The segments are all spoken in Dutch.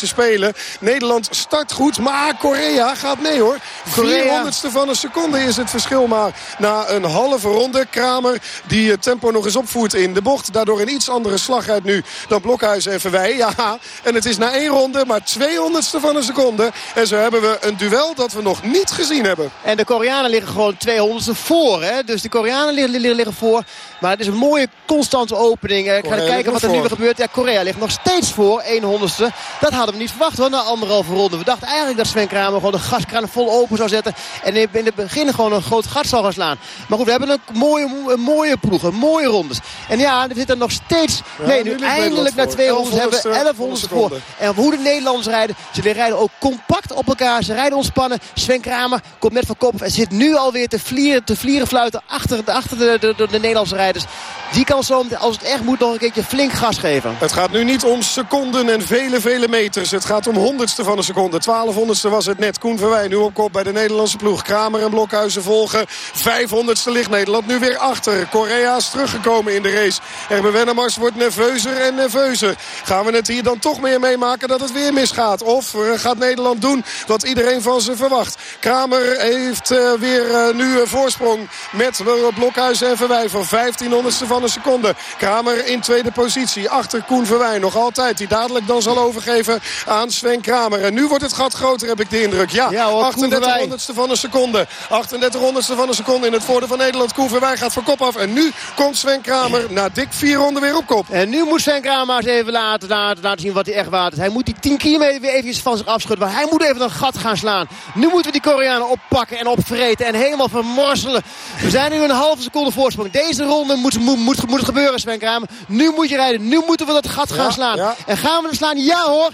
Ze spelen. Nederland start goed, maar Korea gaat nee hoor. 400ste van een seconde is het verschil maar na een halve ronde. Kramer die het tempo nog eens opvoert in de bocht. Daardoor een iets andere slag uit nu dan Blokhuis en Verwij. Ja, en het is na één ronde maar 200ste van een seconde. En zo hebben we een duel dat we nog niet gezien hebben. En de Koreanen liggen gewoon 200ste voor. Hè? Dus de Koreanen liggen, liggen voor. Maar het is een mooie constante opening. Ik ga kijken wat er nu weer gebeurt. Ja, Korea ligt nog steeds voor. 100ste. Dat hadden we niet verwacht hoor, na anderhalve ronde. We dachten eigenlijk dat Sven Kramer gewoon de gaskraan vol open zou zetten. En in het begin gewoon een groot gat zal gaan slaan. Maar goed, we hebben een mooie, een mooie ploegen, mooie rondes. En ja, er zit er nog steeds... nee, nu, eindelijk na 200 hebben we 1100 voor. En hoe de Nederlanders rijden, ze rijden ook compact op elkaar. Ze rijden ontspannen. Sven Kramer komt net van kop en zit nu alweer te vlieren, te vlieren fluiten achter, achter de, de, de, de Nederlandse rijders. Die kan zo, als het echt moet, nog een keertje flink gas geven. Het gaat nu niet om seconden en vele, vele meters. Het gaat om honderdste van een seconde. Twaalfhonderdste was het net. Koen Verwij nu op kop bij de Nederlandse ploeg. Kramer en Blokhuizen volgen. Vijfhonderdste ligt Nederland nu weer achter. Korea is teruggekomen in de race. Erben Wennemars wordt nerveuzer en nerveuzer. Gaan we het hier dan toch meer meemaken dat het weer misgaat? Of eh, gaat Nederland doen wat iedereen van ze verwacht? Kramer heeft uh, weer uh, nu een voorsprong met Blokhuizen en Verwij van 1500ste van een seconde. Kramer in tweede positie achter Koen Verwij nog altijd. Die dadelijk dan zal overgeven aan Sven Kramer. En nu wordt het gat groter heb ik de indruk. Ja, ja hoor, 38 honderdste van een seconde. 38 honderdste van een seconde in het voordeel van Nederland. Koen Verwij gaat voor kop af. En nu komt Sven Kramer na dik vier ronden weer op kop. En nu moet Sven Kramer eens even laten, laten, laten zien wat hij echt waard is. Hij moet die 10 kilometer weer even van zich afschudden. Maar hij moet even een gat gaan slaan. Nu moeten we die Koreanen oppakken en opvreten. En helemaal vermorselen. We zijn nu een halve seconde voorsprong. Deze ronde moet, moet, moet, moet Sven Sven Nu moet je rijden. Nu moeten we dat gat gaan slaan. En gaan we er slaan? Ja hoor.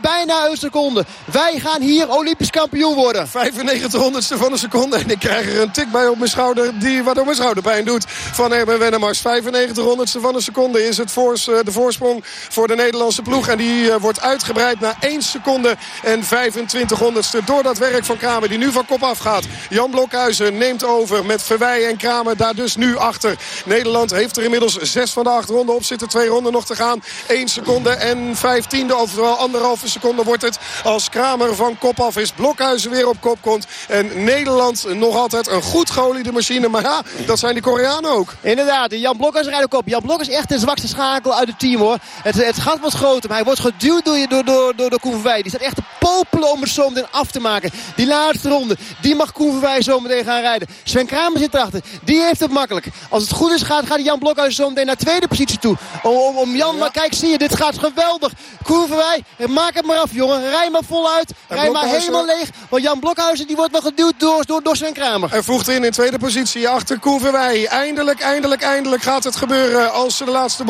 Bijna een seconde. Wij gaan hier Olympisch kampioen worden. 95 honderdste van een seconde. En ik krijg er een tik bij op mijn schouder. Die op mijn schouder pijn doet. Van Erben Wennemars. 95 honderdste van een seconde is het voors, de voorsprong voor de Nederlandse ploeg. En die uh, wordt uitgebreid naar 1 seconde en 25 honderdste. Door dat werk van Kramer die nu van kop afgaat. Jan Blokhuizen neemt over met Verwij en Kramer daar dus nu achter. Nederland heeft er inmiddels zes van de acht ronden op zitten. Twee ronden nog te gaan. 1 seconde en vijftiende, oftewel anderhalve seconde wordt het. Als Kramer van kop af is. Blokhuizen weer op kop komt. En Nederland nog altijd een goed geoliede machine. Maar ja, dat zijn die Koreanen ook. Inderdaad, Jan Blokhuizen rijdt ook op. Jan Blok is echt de zwakste schakel uit het team hoor. Het, het gat was groter, maar hij wordt geduwd door, door, door, door. Die staat echt te popelen om het zo meteen af te maken. Die laatste ronde, die mag Koen Verwij zo meteen gaan rijden. Sven Kramer zit erachter. Die heeft het makkelijk. Als het goed is gaat, gaat Jan Blokhuizen zo meteen naar tweede positie toe. Om, om Jan, maar kijk, zie je, dit gaat geweldig. Koen Verwij, maak het maar af, jongen. Rij maar voluit. Rij maar helemaal leeg. Want Jan Blokhuizen die wordt nog geduwd door, door, door Sven Kramer. En voegt in in tweede positie achter Koen Verwij. Eindelijk, eindelijk, eindelijk gaat het gebeuren als ze de laatste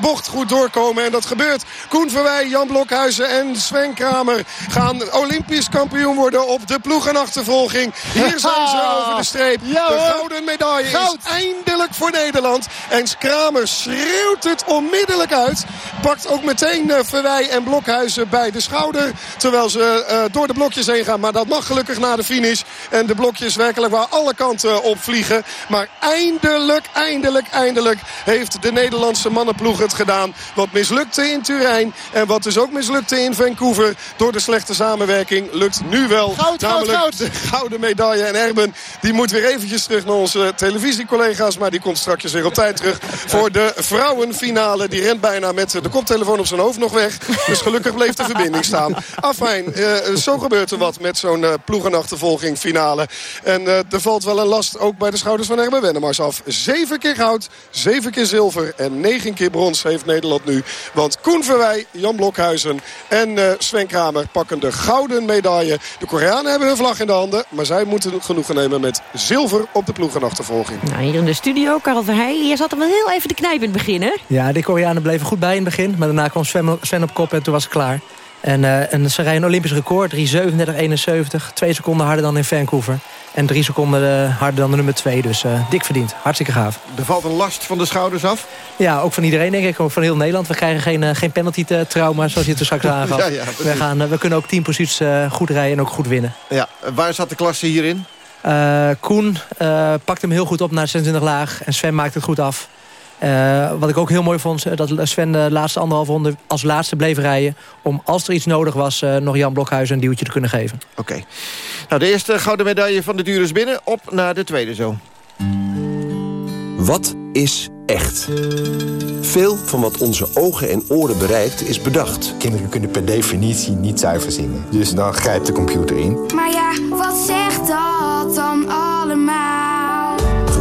bocht goed doorkomen. En dat gebeurt. Koen Verwij, Jan Blokhuizen en Sven Kramer gaan Olympisch kampioen worden op de ploegenachtervolging. Hier zijn ze over de streep. de gouden medaille is eindelijk voor Nederland. En Kramer schreeuwt het onmiddellijk uit. Pakt ook meteen uh, Verwij en Blokhuizen bij de schouder. Terwijl ze uh, door de blokjes heen gaan. Maar dat mag gelukkig na de finish. En de blokjes werkelijk waar alle kanten op vliegen. Maar eindelijk, eindelijk, eindelijk heeft de Nederlandse mannenploeg het gedaan. Wat mislukte in Turijn. En wat dus ook mislukte in Vancouver. Door de slechte samenwerking lukt nu wel. Goud, namelijk goud, de gouden medaille. En Erben die moet weer eventjes terug naar onze televisiecollega's. Maar die komt straks weer op tijd terug voor de vrouwenfinale. Die rent bijna met de koptelefoon op zijn hoofd nog weg. Dus gelukkig bleef de verbinding staan. Afijn, uh, zo gebeurt er wat met zo'n uh, ploegenachtervolging finale. En uh, er valt wel een last ook bij de schouders van Erben Wennemars af. Zeven keer goud, zeven keer zilver en negen keer brons heeft Nederland nu. Want Koen Verwij, Jan Blokhuizen en Sven Kramer pakken de gouden medaille. De Koreanen hebben hun vlag in de handen. Maar zij moeten genoegen nemen met zilver op de ploegenachtervolging. Nou, hier in de studio, Karel Verheij. Je zat er wel heel even te knijpen in het begin, hè? Ja, de Koreanen bleven goed bij in het begin. Maar daarna kwam Sven, Sven op kop en toen was het klaar. En, uh, en ze rijden een Olympisch record, 3.37.71. Twee seconden harder dan in Vancouver. En drie seconden uh, harder dan de nummer twee. Dus uh, dik verdiend. Hartstikke gaaf. Er valt een last van de schouders af? Ja, ook van iedereen denk ik. Ook van heel Nederland. We krijgen geen, geen penalty-trauma, zoals je het er straks aangaf. ja, ja, we, gaan, we kunnen ook tien posities goed rijden en ook goed winnen. Ja, waar zat de klasse hierin? Koen pakt hem heel goed op naar 26 laag. En Sven maakt het goed af. Wat ik ook heel mooi vond, dat Sven de laatste anderhalf ronde als laatste bleef rijden... om als er iets nodig was, nog Jan Blokhuizen een duwtje te kunnen geven. Oké. Nou, de eerste gouden medaille van de duur is binnen. Op naar de tweede zo. Wat is echt? Veel van wat onze ogen en oren bereikt is bedacht. Kinderen kunnen per definitie niet zuiver zingen. Dus dan grijpt de computer in. Maar ja,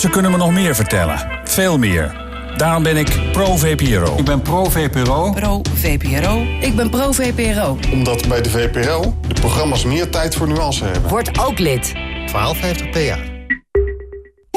Ze kunnen me nog meer vertellen. Veel meer. Daarom ben ik pro-VPRO. Ik ben pro-VPRO. Pro-VPRO. Ik ben pro-VPRO. Omdat bij de VPRO de programma's meer tijd voor nuance hebben. Word ook lid. 1250 PA.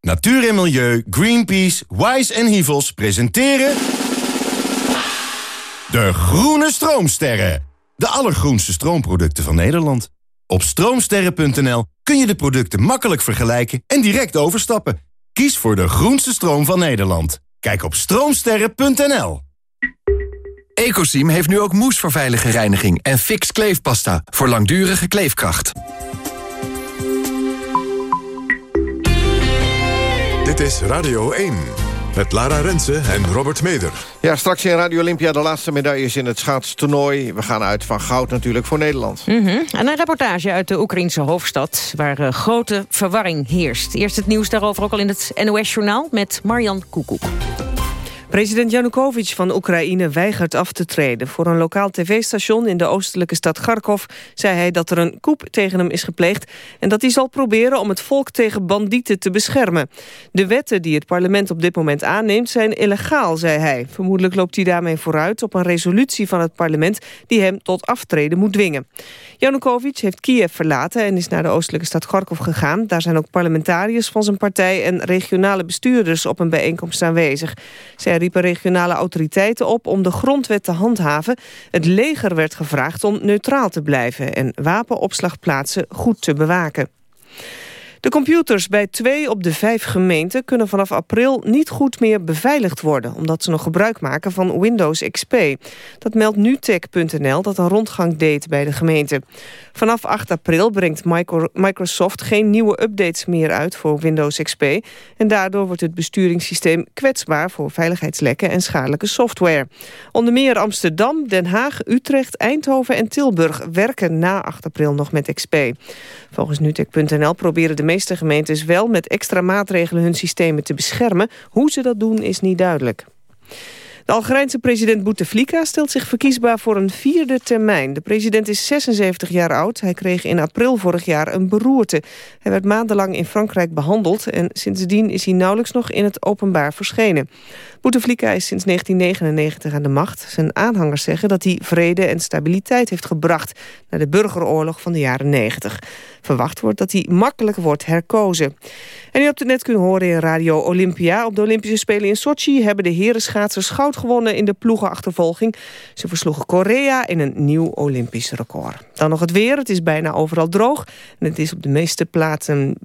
Natuur en Milieu, Greenpeace, Wise en Hivels presenteren... De Groene Stroomsterren. De allergroenste stroomproducten van Nederland. Op stroomsterren.nl kun je de producten makkelijk vergelijken en direct overstappen. Kies voor de groenste stroom van Nederland. Kijk op stroomsterren.nl. Ecosim heeft nu ook moes voor veilige reiniging en fix kleefpasta voor langdurige kleefkracht. Dit is Radio 1. Met Lara Rensen en Robert Meder. Ja, straks in Radio Olympia de laatste medailles in het schaatstoernooi. We gaan uit van goud natuurlijk voor Nederland. Mm -hmm. En een reportage uit de Oekraïnse hoofdstad... waar uh, grote verwarring heerst. Eerst het nieuws daarover ook al in het NOS-journaal... met Marjan Koekoek. President Yanukovych van Oekraïne weigert af te treden. Voor een lokaal tv-station in de oostelijke stad Kharkov... zei hij dat er een coup tegen hem is gepleegd... en dat hij zal proberen om het volk tegen bandieten te beschermen. De wetten die het parlement op dit moment aanneemt zijn illegaal, zei hij. Vermoedelijk loopt hij daarmee vooruit op een resolutie van het parlement... die hem tot aftreden moet dwingen. Yanukovych heeft Kiev verlaten en is naar de oostelijke stad Kharkov gegaan. Daar zijn ook parlementariërs van zijn partij... en regionale bestuurders op een bijeenkomst aanwezig. Riepen regionale autoriteiten op om de grondwet te handhaven. Het leger werd gevraagd om neutraal te blijven... en wapenopslagplaatsen goed te bewaken. De computers bij twee op de vijf gemeenten kunnen vanaf april niet goed meer beveiligd worden, omdat ze nog gebruik maken van Windows XP. Dat meldt nutech.nl dat een rondgang deed bij de gemeente. Vanaf 8 april brengt Microsoft geen nieuwe updates meer uit voor Windows XP en daardoor wordt het besturingssysteem kwetsbaar voor veiligheidslekken en schadelijke software. Onder meer Amsterdam, Den Haag, Utrecht, Eindhoven en Tilburg werken na 8 april nog met XP. Volgens nutech.nl proberen de meeste gemeentes wel met extra maatregelen hun systemen te beschermen. Hoe ze dat doen is niet duidelijk. De Algerijnse president Bouteflika stelt zich verkiesbaar voor een vierde termijn. De president is 76 jaar oud. Hij kreeg in april vorig jaar een beroerte. Hij werd maandenlang in Frankrijk behandeld... en sindsdien is hij nauwelijks nog in het openbaar verschenen. Bouteflika is sinds 1999 aan de macht. Zijn aanhangers zeggen dat hij vrede en stabiliteit heeft gebracht... na de burgeroorlog van de jaren 90. Verwacht wordt dat hij makkelijk wordt herkozen. En u hebt het net kunnen horen in Radio Olympia. Op de Olympische Spelen in Sochi hebben de herenschaatsers goud gewonnen in de ploegenachtervolging. Ze versloegen Korea in een nieuw Olympisch record. Dan nog het weer. Het is bijna overal droog. En het is op de meeste plaatsen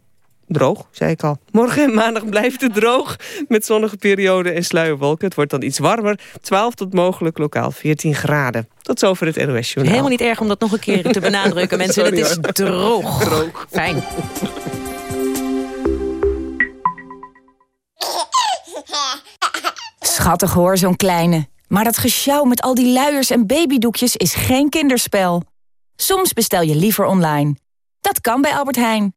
Droog, zei ik al. Morgen en maandag blijft het droog. Met zonnige perioden en sluierwolken. Het wordt dan iets warmer. 12 tot mogelijk lokaal 14 graden. Tot zover het NOS Journaal. Helemaal niet erg om dat nog een keer te benadrukken. Mensen, Sorry, het is droog. Droog. Fijn. Schattig hoor, zo'n kleine. Maar dat gesjouw met al die luiers en babydoekjes is geen kinderspel. Soms bestel je liever online. Dat kan bij Albert Heijn.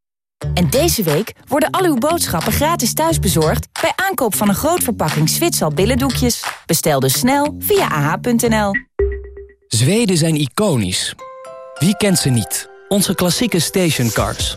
En deze week worden al uw boodschappen gratis thuisbezorgd... bij aankoop van een groot verpakking Zwitsal billendoekjes. Bestel dus snel via ah.nl. Zweden zijn iconisch. Wie kent ze niet? Onze klassieke stationcars.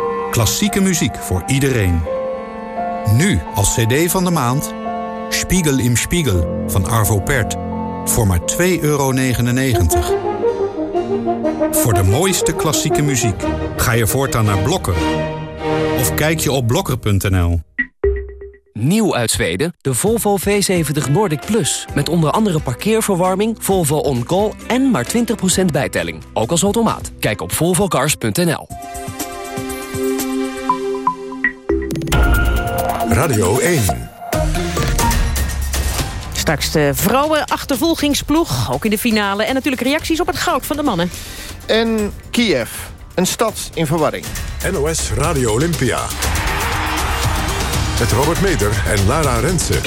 Klassieke muziek voor iedereen. Nu als cd van de maand... Spiegel im Spiegel van Arvo Pärt. Voor maar 2,99 euro. Voor de mooiste klassieke muziek ga je voortaan naar Blokker. Of kijk je op blokker.nl. Nieuw uit Zweden, de Volvo V70 Nordic Plus. Met onder andere parkeerverwarming, Volvo On Call en maar 20% bijtelling. Ook als automaat. Kijk op volvocars.nl. Radio 1. Straks de vrouwen-achtervolgingsploeg, ook in de finale. En natuurlijk reacties op het goud van de mannen. En Kiev, een stad in verwarring. NOS Radio Olympia. Met Robert Meder en Lara Rensen.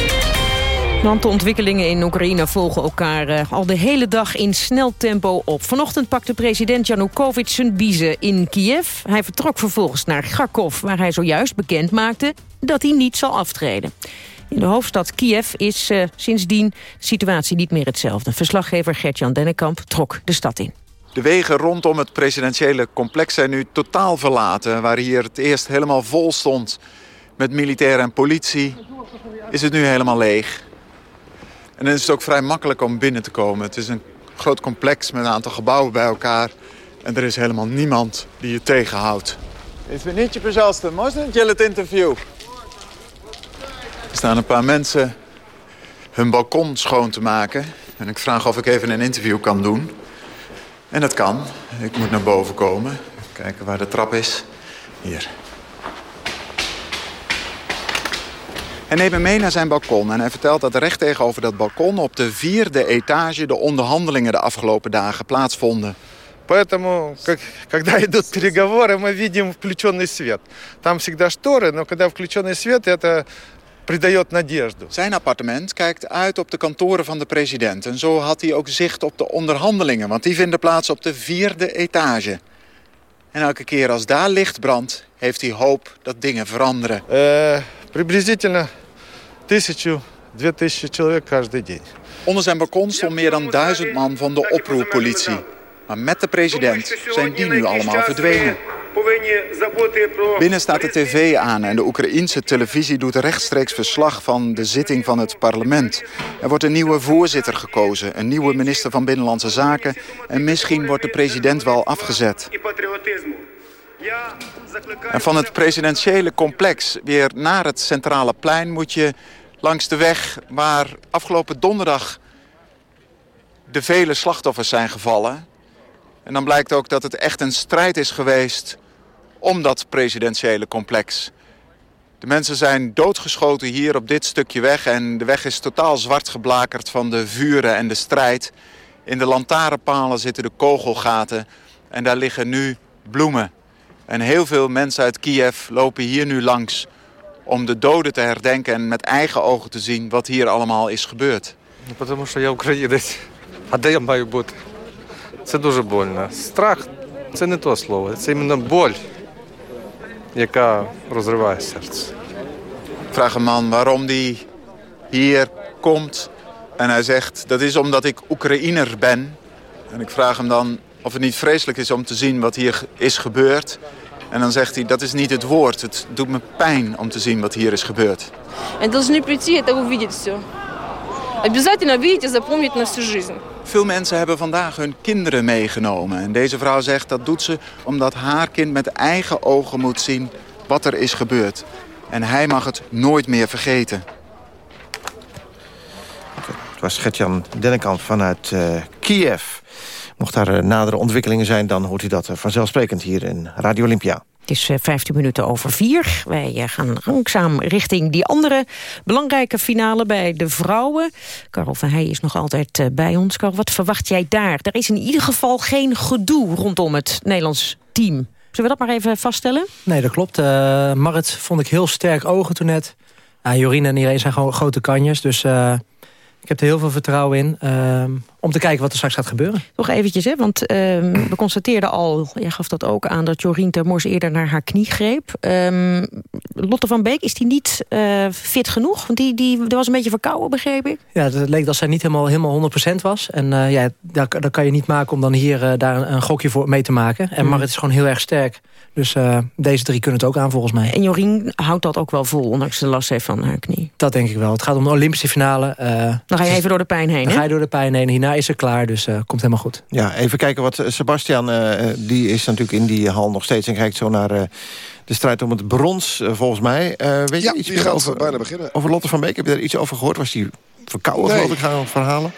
Want de ontwikkelingen in Oekraïne volgen elkaar eh, al de hele dag in snel tempo op. Vanochtend pakte president Janukovic zijn biezen in Kiev. Hij vertrok vervolgens naar Kharkov, waar hij zojuist bekend maakte dat hij niet zal aftreden. In de hoofdstad Kiev is eh, sindsdien de situatie niet meer hetzelfde. Verslaggever Gert-Jan Dennekamp trok de stad in. De wegen rondom het presidentiële complex zijn nu totaal verlaten. Waar hier het eerst helemaal vol stond met militair en politie, is het nu helemaal leeg. En dan is het ook vrij makkelijk om binnen te komen. Het is een groot complex met een aantal gebouwen bij elkaar. En er is helemaal niemand die je tegenhoudt. Извините, пожалуйста, можно делать interview? Er staan een paar mensen hun balkon schoon te maken. En ik vraag of ik even een interview kan doen. En dat kan. Ik moet naar boven komen. Kijken waar de trap is. Hier. Hij neemt me mee naar zijn balkon en hij vertelt dat recht tegenover dat balkon op de vierde etage de onderhandelingen de afgelopen dagen plaatsvonden. Поэтому, как, когда идут переговоры, мы видим включенный свет. Там всегда шторы, но когда включенный свет, это придает надежду. Zijn appartement kijkt uit op de kantoren van de president. En zo had hij ook zicht op de onderhandelingen, want die vinden plaats op de vierde etage. En elke keer als daar licht brandt, heeft hij hoop dat dingen veranderen. Э, приблизительно тысячу, две тысячи человек каждый день. Onder zijn balkon stond meer dan duizend man van de oproerpolitie. Maar met de president zijn die nu allemaal verdwenen. Binnen staat de tv aan en de Oekraïense televisie doet rechtstreeks verslag van de zitting van het parlement. Er wordt een nieuwe voorzitter gekozen, een nieuwe minister van Binnenlandse Zaken en misschien wordt de president wel afgezet. En van het presidentiële complex weer naar het centrale plein moet je langs de weg waar afgelopen donderdag de vele slachtoffers zijn gevallen. En dan blijkt ook dat het echt een strijd is geweest om dat presidentiële complex. De mensen zijn doodgeschoten hier op dit stukje weg en de weg is totaal zwart geblakerd van de vuren en de strijd. In de lantaarnpalen zitten de kogelgaten en daar liggen nu bloemen. En heel veel mensen uit Kiev lopen hier nu langs om de doden te herdenken en met eigen ogen te zien wat hier allemaal is gebeurd. Потому що я українець. А де я маю бути? Це дуже больно. Страх це не то слово, це іменно боль, яка розриває серце. Ik vraag een man waarom hij hier komt. En hij zegt, dat is omdat ik Oekraïner ben. En ik vraag hem dan of het niet vreselijk is om te zien wat hier is gebeurd. En dan zegt hij, dat is niet het woord. Het doet me pijn om te zien wat hier is gebeurd. Они должны прийти это увидеть все. Обязательно видеть и запомнить на всю жизнь. Veel mensen hebben vandaag hun kinderen meegenomen. En deze vrouw zegt dat doet ze omdat haar kind met eigen ogen moet zien wat er is gebeurd. En hij mag het nooit meer vergeten. Het was Gertjan Dennekamp vanuit uh, Kiev. Mocht daar uh, nadere ontwikkelingen zijn, dan hoort u dat uh, vanzelfsprekend hier in Radio Olympia. Het is 15 minuten over vier. Wij gaan langzaam richting die andere belangrijke finale bij de vrouwen. Karel van Heij is nog altijd bij ons. Wat verwacht jij daar? Er is in ieder geval geen gedoe rondom het Nederlands team. Zullen we dat maar even vaststellen? Nee, dat klopt. Uh, Marit vond ik heel sterk ogen toen net. Uh, en iedereen zijn gewoon grote kanjes. Dus ik heb er heel veel vertrouwen in. Om te kijken wat er straks gaat gebeuren. Nog eventjes, hè, want we constateerden al... jij gaf dat ook aan dat Jorien Termors eerder naar haar knie greep. Um, Lotte van Beek, is die niet fit genoeg? Want die, die, die was een beetje verkouden, begreep ik. Ja, het leek dat zij niet helemaal, helemaal 100% was. En ja, dat, dat kan je niet maken om dan hier daar een, gokje voor mee te maken. En Marit is gewoon heel erg sterk. Dus deze drie kunnen het ook aan volgens mij. En Jorien houdt dat ook wel vol, ondanks de last heeft van haar knie. Dat denk ik wel. Het gaat om de Olympische finale. Dan ga je even door de pijn heen, Dan ga je door de pijn heen. Hierna is ze klaar, dus uh, komt helemaal goed. Ja, even kijken wat Sebastian, die is natuurlijk in die hal nog steeds... en kijkt zo naar de strijd om het brons, volgens mij. weet ja, je iets die gaat over, bijna beginnen. Over Lotte van Beek, heb je daar iets over gehoord? Was die verkouden, nee. geloof ik, gaan verhalen?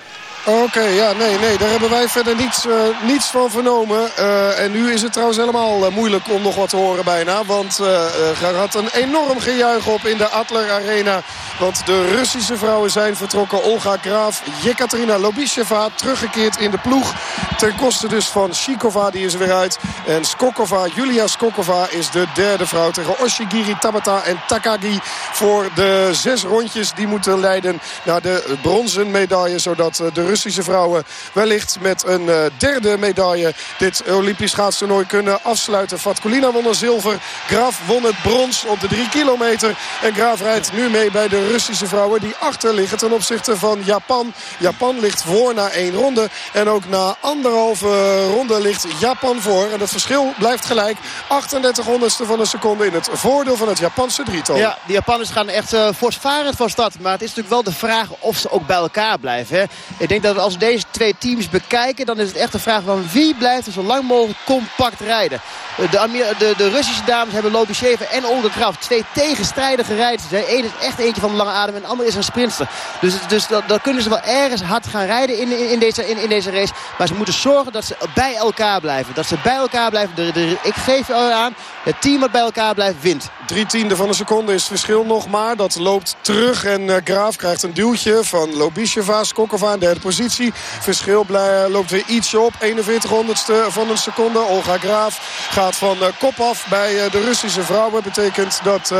Oké, ja, nee, nee, daar hebben wij verder niets, uh, niets van vernomen. Uh, en nu is het trouwens helemaal uh, moeilijk om nog wat te horen bijna. Want er had een enorm gejuich op in de Adler Arena. Want de Russische vrouwen zijn vertrokken. Olga Graaf, Jekaterina Lobisheva teruggekeerd in de ploeg. Ten koste dus van Shikova, die is er weer uit. En Skokova, Julia Skokova is de derde vrouw tegen Oshigiri, Tabata en Takagi. Voor de zes rondjes die moeten leiden naar de bronzen medaille. Zodat de Russische vrouwen wellicht met een uh, derde medaille dit Olympisch schaatstoernooi kunnen afsluiten. Fatkulina won een zilver. Graaf won het brons op de drie kilometer. En Graaf rijdt nu mee bij de Russische vrouwen die achter liggen ten opzichte van Japan. Japan ligt voor na één ronde. En ook na anderhalve ronde ligt Japan voor. En het verschil blijft gelijk. 38 honderdste van een seconde in het voordeel van het Japanse drietal. Ja, de Japanners gaan echt uh, voortvarend van start. Maar het is natuurlijk wel de vraag of ze ook bij elkaar blijven. Hè. Ik denk dat als we deze twee teams bekijken... dan is het echt de vraag van wie blijft er zo lang mogelijk compact rijden. De, de, de Russische dames hebben Lobisheva en Olga Graf. Twee tegenstrijdige rijders. De ene is echt eentje van de lange adem en de andere is een sprinter. Dus, dus dat, dat kunnen ze wel ergens hard gaan rijden in, in, deze, in, deze race. Maar ze moeten zorgen dat ze bij elkaar blijven. Dat ze bij elkaar blijven. De, de, ik geef aan, het team wat bij elkaar blijft wint. Drie tiende van een seconde is het verschil nog maar. Dat loopt terug en uh, Graaf krijgt een duwtje van Lobisheva, Skokova derde positie. Verschil loopt weer ietsje op. 41 honderdste van een seconde. Olga Graaf gaat van uh, kop af bij uh, de Russische vrouwen. Betekent dat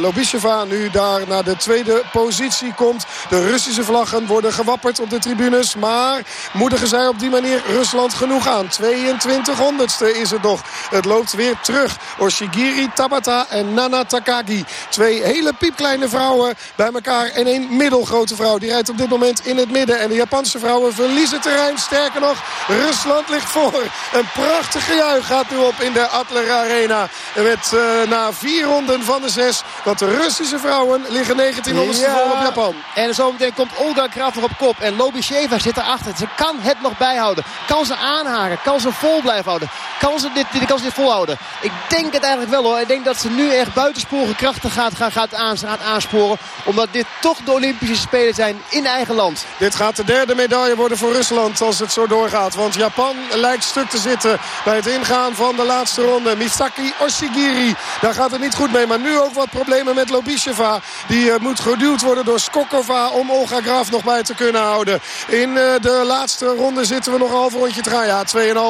Lobisheva nu daar naar de tweede positie komt. De Russische vlaggen worden gewapperd op de tribunes. Maar moedigen zij op die manier Rusland genoeg aan. 22 honderdste is het nog. Het loopt weer terug. Oshigiri, Tabata en Nana Takagi. Twee hele piepkleine vrouwen bij elkaar. En een middelgrote vrouw. Die rijdt op dit moment in het midden. En Japanse vrouwen verliezen terrein. Sterker nog, Rusland ligt voor. Een prachtig gejuich gaat nu op in de Adler Arena. Met uh, na vier ronden van de zes. Want de Russische vrouwen liggen 1900 ja. vol op Japan. En zometeen komt Olga Graf nog op kop. En Lobisheva zit erachter. Ze kan het nog bijhouden. Kan ze aanhaken. Kan ze vol blijven houden. Kan ze dit, dit, kan ze dit volhouden. Ik denk het eigenlijk wel hoor. Ik denk dat ze nu echt buitensporige krachten gaat, gaat, gaat, aan, gaat aansporen. Omdat dit toch de Olympische Spelen zijn in eigen land. Dit gaat de derde medaille worden voor Rusland als het zo doorgaat. Want Japan lijkt stuk te zitten bij het ingaan van de laatste ronde. Misaki Oshigiri, daar gaat het niet goed mee. Maar nu ook wat problemen met Lobisheva. Die uh, moet geduwd worden door Skokova om Olga Graf nog bij te kunnen houden. In uh, de laatste ronde zitten we nog een half rondje te gaan. Ja,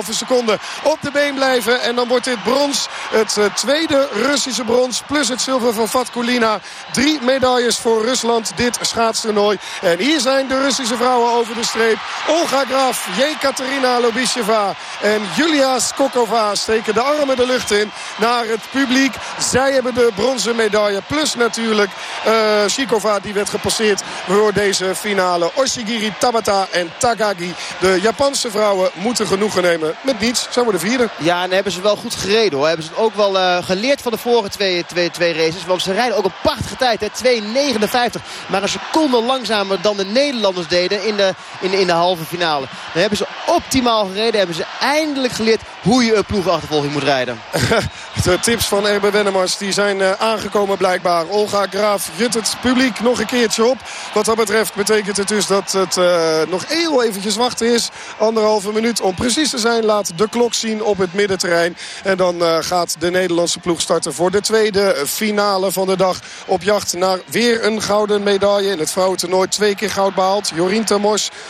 2,5 seconden op de been blijven. En dan wordt dit brons het uh, tweede Russische brons. Plus het zilver van Fatkulina. Drie medailles voor Rusland dit schaatstoernooi. En hier zijn de Russische vrouwen over de streep. Olga Graf, Jekaterina Lobisheva en Julia Skokova steken de armen de lucht in naar het publiek. Zij hebben de bronzen medaille. Plus natuurlijk Uh, Shikova die werd gepasseerd voor deze finale. Oshigiri, Tabata en Takagi. De Japanse vrouwen moeten genoegen nemen met niets. Zij worden vierde. Ja, en hebben ze wel goed gereden hoor. Hebben ze het ook wel uh, geleerd van de vorige twee, twee, twee races. Want ze rijden ook een prachtige tijd. 2.59. Maar een seconde langzamer dan de Nederlanders deden in in, in de halve finale. Dan hebben ze optimaal gereden. Hebben ze eindelijk geleerd hoe je een ploegachtervolging moet rijden. de tips van Erbe Wennemars die zijn uh, aangekomen blijkbaar. Olga Graaf jut het publiek nog een keertje op. Wat dat betreft betekent het dus dat het uh, nog heel eventjes wachten is. Anderhalve minuut om precies te zijn. Laat de klok zien op het middenterrein. En dan uh, gaat de Nederlandse ploeg starten voor de tweede finale van de dag. Op jacht naar weer een gouden medaille. In het vrouwentoernooi twee keer goud behaald. Jorien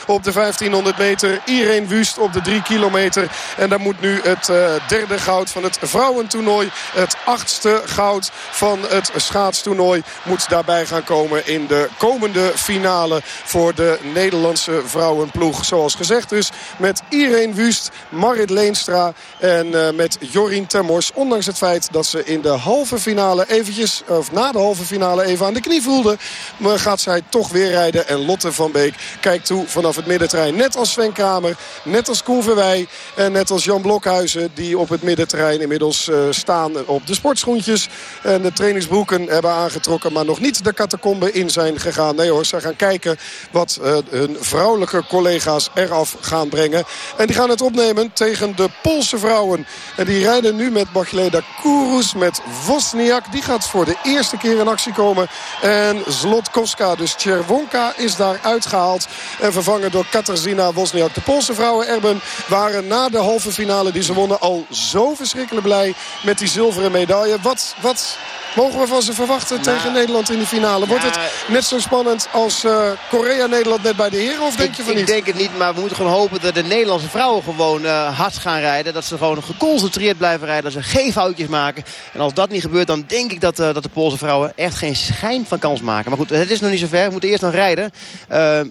Op de 1500 meter. Irene Wust op de 3 kilometer. En daar moet nu het uh, derde goud van het vrouwentoernooi. Het achtste goud van het schaatstoernooi moet daarbij gaan komen in de komende finale voor de Nederlandse vrouwenploeg. Zoals gezegd dus met Irene Wust, Marit Leenstra en uh, met Jorien Termors. Ondanks het feit dat ze in de halve finale eventjes, of na de halve finale even aan de knie voelde. Maar gaat zij toch weer rijden. En Lotte van Beek kijkt vanaf het middenterrein. Net als Sven Kramer, net als Koen Verwij en net als Jan Blokhuizen. Die op het middenterrein inmiddels uh, staan op de sportschoentjes. En de trainingsbroeken hebben aangetrokken. Maar nog niet de catacombe in zijn gegaan. Nee hoor, ze gaan kijken wat uh, hun vrouwelijke collega's eraf gaan brengen. En die gaan het opnemen tegen de Poolse vrouwen. En die rijden nu met Bachleda Kourous, met Wozniak. Die gaat voor de eerste keer in actie komen. En Zlotkowska, dus Czerwonka, is daar uitgehaald. En vervangen door Katarzyna Wozniak. De Poolse vrouwen, Erben, waren na de halve finale die ze wonnen... al zo verschrikkelijk blij met die zilveren medaille. Wat, wat mogen we van ze verwachten nou, tegen Nederland in de finale? Wordt het net zo spannend als uh, Korea-Nederland net bij de heren? Of denk ik, je van ik niet? Ik denk het niet, maar we moeten gewoon hopen dat de Nederlandse vrouwen gewoon uh, hard gaan rijden. Dat ze gewoon geconcentreerd blijven rijden. Dat ze geen foutjes maken. En als dat niet gebeurt, dan denk ik dat, uh, dat de Poolse vrouwen echt geen schijn van kans maken. Maar goed, het is nog niet zover. We moeten eerst nog rijden.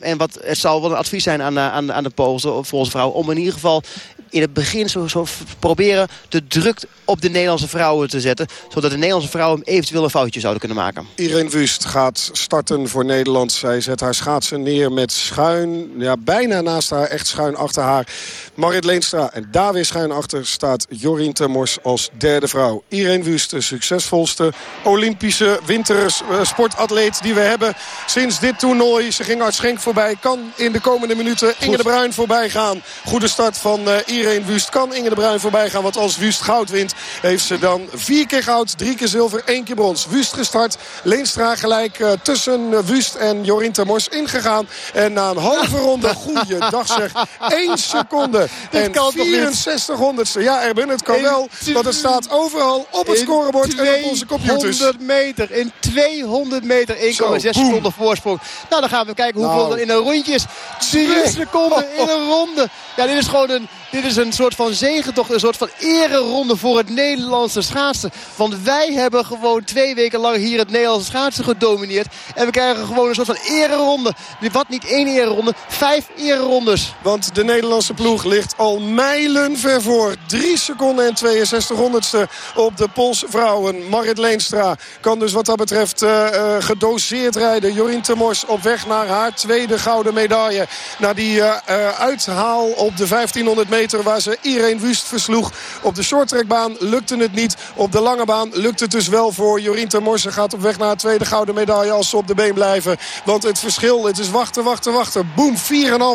en wat, het zal wel een advies zijn aan, aan, aan de Poolse, Poolse vrouwen. Om in ieder geval in het begin zo, zo proberen de druk op de Nederlandse vrouwen te zetten. Zodat de Nederlandse vrouwen eventueel een foutje zouden kunnen maken. Irene Wust gaat starten voor Nederland. Zij zet haar schaatsen neer met schuin, ja, bijna naast haar, echt schuin achter haar. Marit Leenstra en daar weer schuin achter staat Jorien Termors als derde vrouw. Irene Wust, de succesvolste Olympische wintersportatleet die we hebben sinds dit toernooi. Ze ging Art Schenk voorbij, kan in de komende minuten Goed. Inge de Bruin voorbij gaan. Goede start van uh, Irene Wust. Kan Inge de Bruin voorbij gaan, want als Wust goud wint... heeft ze dan vier keer goud, drie keer zilver, één keer brons. Wust gestart, Leenstra gelijk uh, tussen Wust en Jorien Termors ingegaan. En na een halve ronde, goeie dag zeg, één seconde en 64 honderdste. Ja, Erben, het kan in wel, want het staat overal op het scorebord en op onze computers. 200 meter, in 200 meter, 1,6 seconden voorsprong. Nou, dan gaan we kijken hoeveel nou. er in een rondje is. 2 seconden in een ronde. Ja, dit is gewoon een, dit is een soort van zegentocht, een soort van ereronde voor het Nederlandse schaatsen. Want wij hebben gewoon twee weken lang hier het Nederlandse schaatsen gedomineerd. En we krijgen gewoon een soort van ereronde. Wat niet één ereronde, vijf ererondes. Want de Nederlandse ploeg ligt al mijlen ver voor. 3 seconden en 62 honderdste op de Poolse vrouwen. Marit Leenstra kan dus wat dat betreft uh, uh, gedoseerd rijden. Jorien Temors op weg naar haar tweede gouden medaille. Na die uh, uithaal op de 1500 meter waar ze Irene Wust versloeg. Op de shorttrackbaan lukte het niet. Op de lange baan lukt het dus wel voor Jorien Temors. Ze gaat op weg naar haar tweede gouden medaille als ze op de been blijven. Want het verschil, het is wachten, wachten, wachten. Boom,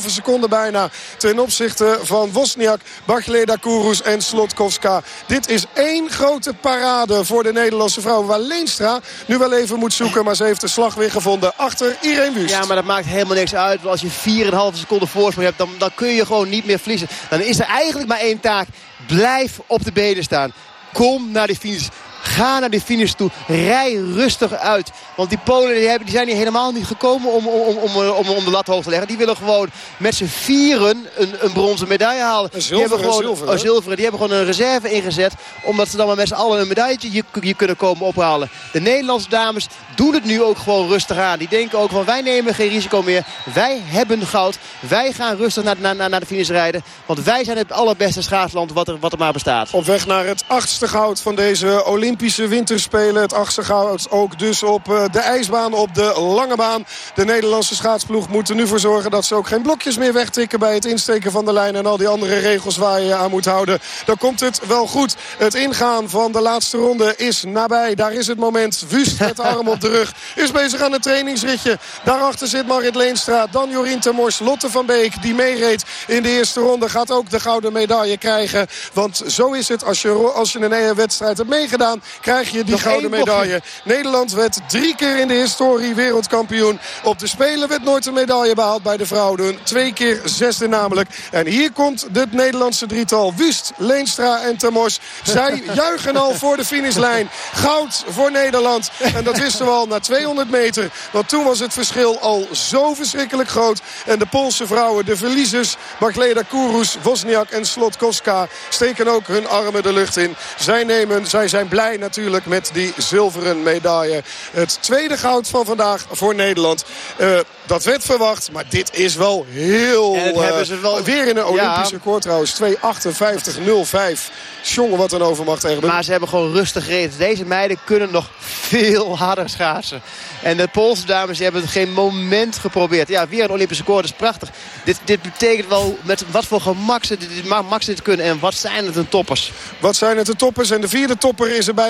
4,5 seconden bijna ten opzichte van Wozniak, Bachleda Kourous en Slotkowska. Dit is één grote parade voor de Nederlandse vrouwen. Waar Leenstra nu wel even moet zoeken. Maar ze heeft de slag weer gevonden achter Irene Wust. Ja, maar dat maakt helemaal niks uit. Want als je 4,5 seconden voorsprong hebt, dan, dan kun je gewoon niet meer verliezen. Dan is er eigenlijk maar één taak. Blijf op de benen staan. Kom naar de finish. Ga naar de finish toe. Rij rustig uit. Want die Polen die hebben, die zijn hier helemaal niet gekomen om, om, om, om, om de lat hoog te leggen. Die willen gewoon met z'n vieren een, een bronzen medaille halen. Een zilveren, die hebben gewoon, zilveren, oh, zilveren. Die hebben gewoon een reserve ingezet. Omdat ze dan maar met z'n allen een medailletje hier, hier kunnen komen ophalen. De Nederlandse dames doen het nu ook gewoon rustig aan. Die denken ook van wij nemen geen risico meer. Wij hebben goud. Wij gaan rustig naar, naar, naar de finish rijden. Want wij zijn het allerbeste schaatsland wat er, wat er maar bestaat. Op weg naar het achtste goud van deze Olympische Olympische Winterspelen. Het achtste goud ook dus op eh, de ijsbaan, op de lange baan. De Nederlandse schaatsploeg moet er nu voor zorgen dat ze ook geen blokjes meer wegtikken bij het insteken van de lijn. En al die andere regels waar je aan moet houden. Dan komt het wel goed. Het ingaan van de laatste ronde is nabij. Daar is het moment. Wust met arm op de rug. Is bezig aan het trainingsritje. Daarachter zit Marit Leenstra. Dan Jorien Temors. Lotte van Beek die meereed in de eerste ronde. Gaat ook de gouden medaille krijgen. Want zo is het. Als je, als je een wedstrijd hebt meegedaan. Krijg je die gouden medaille. Nederland werd drie keer in de historie wereldkampioen. Op de Spelen werd nooit een medaille behaald bij de vrouwen. Twee keer zesde namelijk. En hier komt het Nederlandse drietal. Wust, Leenstra en Temors. Zij juichen al voor de finishlijn. Goud voor Nederland. En dat wisten we al na 200 meter. Want toen was het verschil al zo verschrikkelijk groot. En de Poolse vrouwen, de verliezers... Markleda Kourous, Wozniak en Slotkowska... steken ook hun armen de lucht in. Zij, nemen, zij zijn blij natuurlijk met die zilveren medaille. Het tweede goud van vandaag voor Nederland. Uh, dat werd verwacht, maar dit is wel heel... En uh, hebben ze wel... Weer in een Olympisch ja. record trouwens. 2.58.05. Jongen, wat een overmacht tegen Maar ze hebben gewoon rustig gereden. Deze meiden kunnen nog veel harder schaatsen. En de Poolse dames die hebben het geen moment geprobeerd. Ja, weer een Olympisch record. Is prachtig. Dit, dit betekent wel met wat voor gemak ze dit, max dit kunnen. En wat zijn het een toppers. Wat zijn het de toppers. En de vierde topper is erbij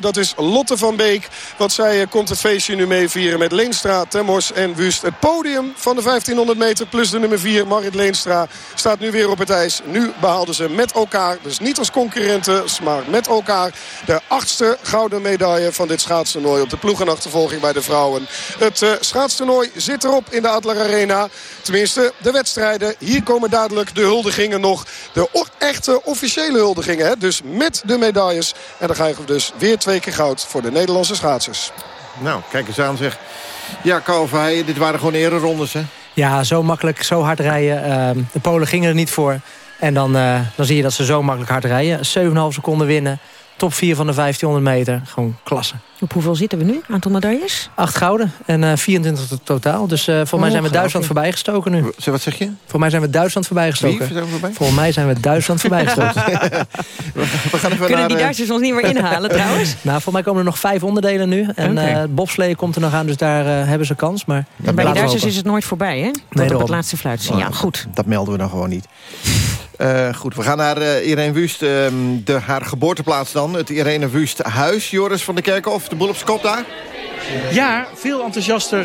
Dat is Lotte van Beek. Wat zij komt het feestje nu meevieren met Leenstra, Temmos en Wust. Het podium van de 1500 meter plus de nummer 4, Marit Leenstra, staat nu weer op het ijs. Nu behaalden ze met elkaar, dus niet als concurrenten, maar met elkaar de achtste gouden medaille van dit schaatstoernooi op de ploegenachtervolging bij de vrouwen. Het uh, schaatstoernooi zit erop in de Adler Arena. Tenminste, de wedstrijden. Hier komen dadelijk de huldigingen nog. De echte officiële huldigingen. Hè? Dus met de medailles. En dan krijgen we dus weer twee keer goud voor de Nederlandse schaatsers. Nou, kijk eens aan zeg. Ja, Kalverheijen, dit waren gewoon ererondes, hè? Ja, zo makkelijk, zo hard rijden. Uh, de Polen gingen er niet voor. En dan, uh, dan zie je dat ze zo makkelijk hard rijden. 7,5 seconden winnen. Top 4 van de 1500 meter. Gewoon klasse. Op hoeveel zitten we nu? Aantal medailles? Acht gouden en uh, 24 totaal. Dus uh, voor mij zijn we Duitsland voorbij gestoken nu. Wat zeg je? Voor mij zijn we Duitsland voorbij gestoken. Wie voorbij? Voor mij zijn we Duitsland voorbij gestoken. we gaan even Kunnen naar, die Duitsers ons niet meer inhalen trouwens? nou, voor mij komen er nog vijf onderdelen nu. En okay. uh, bobslee komt er nog aan, dus daar uh, hebben ze kans. Maar bij die Duitsers is het nooit voorbij, hè? Tot nee, op het laatste fluitsignaal. Oh, Goed. Dat melden we dan gewoon niet. Uh, goed, we gaan naar uh, Irene Wust, uh, de, haar geboorteplaats dan. Het Irene Wust huis. Joris van der Kerkhof, de boel op kop daar? Ja, veel enthousiaster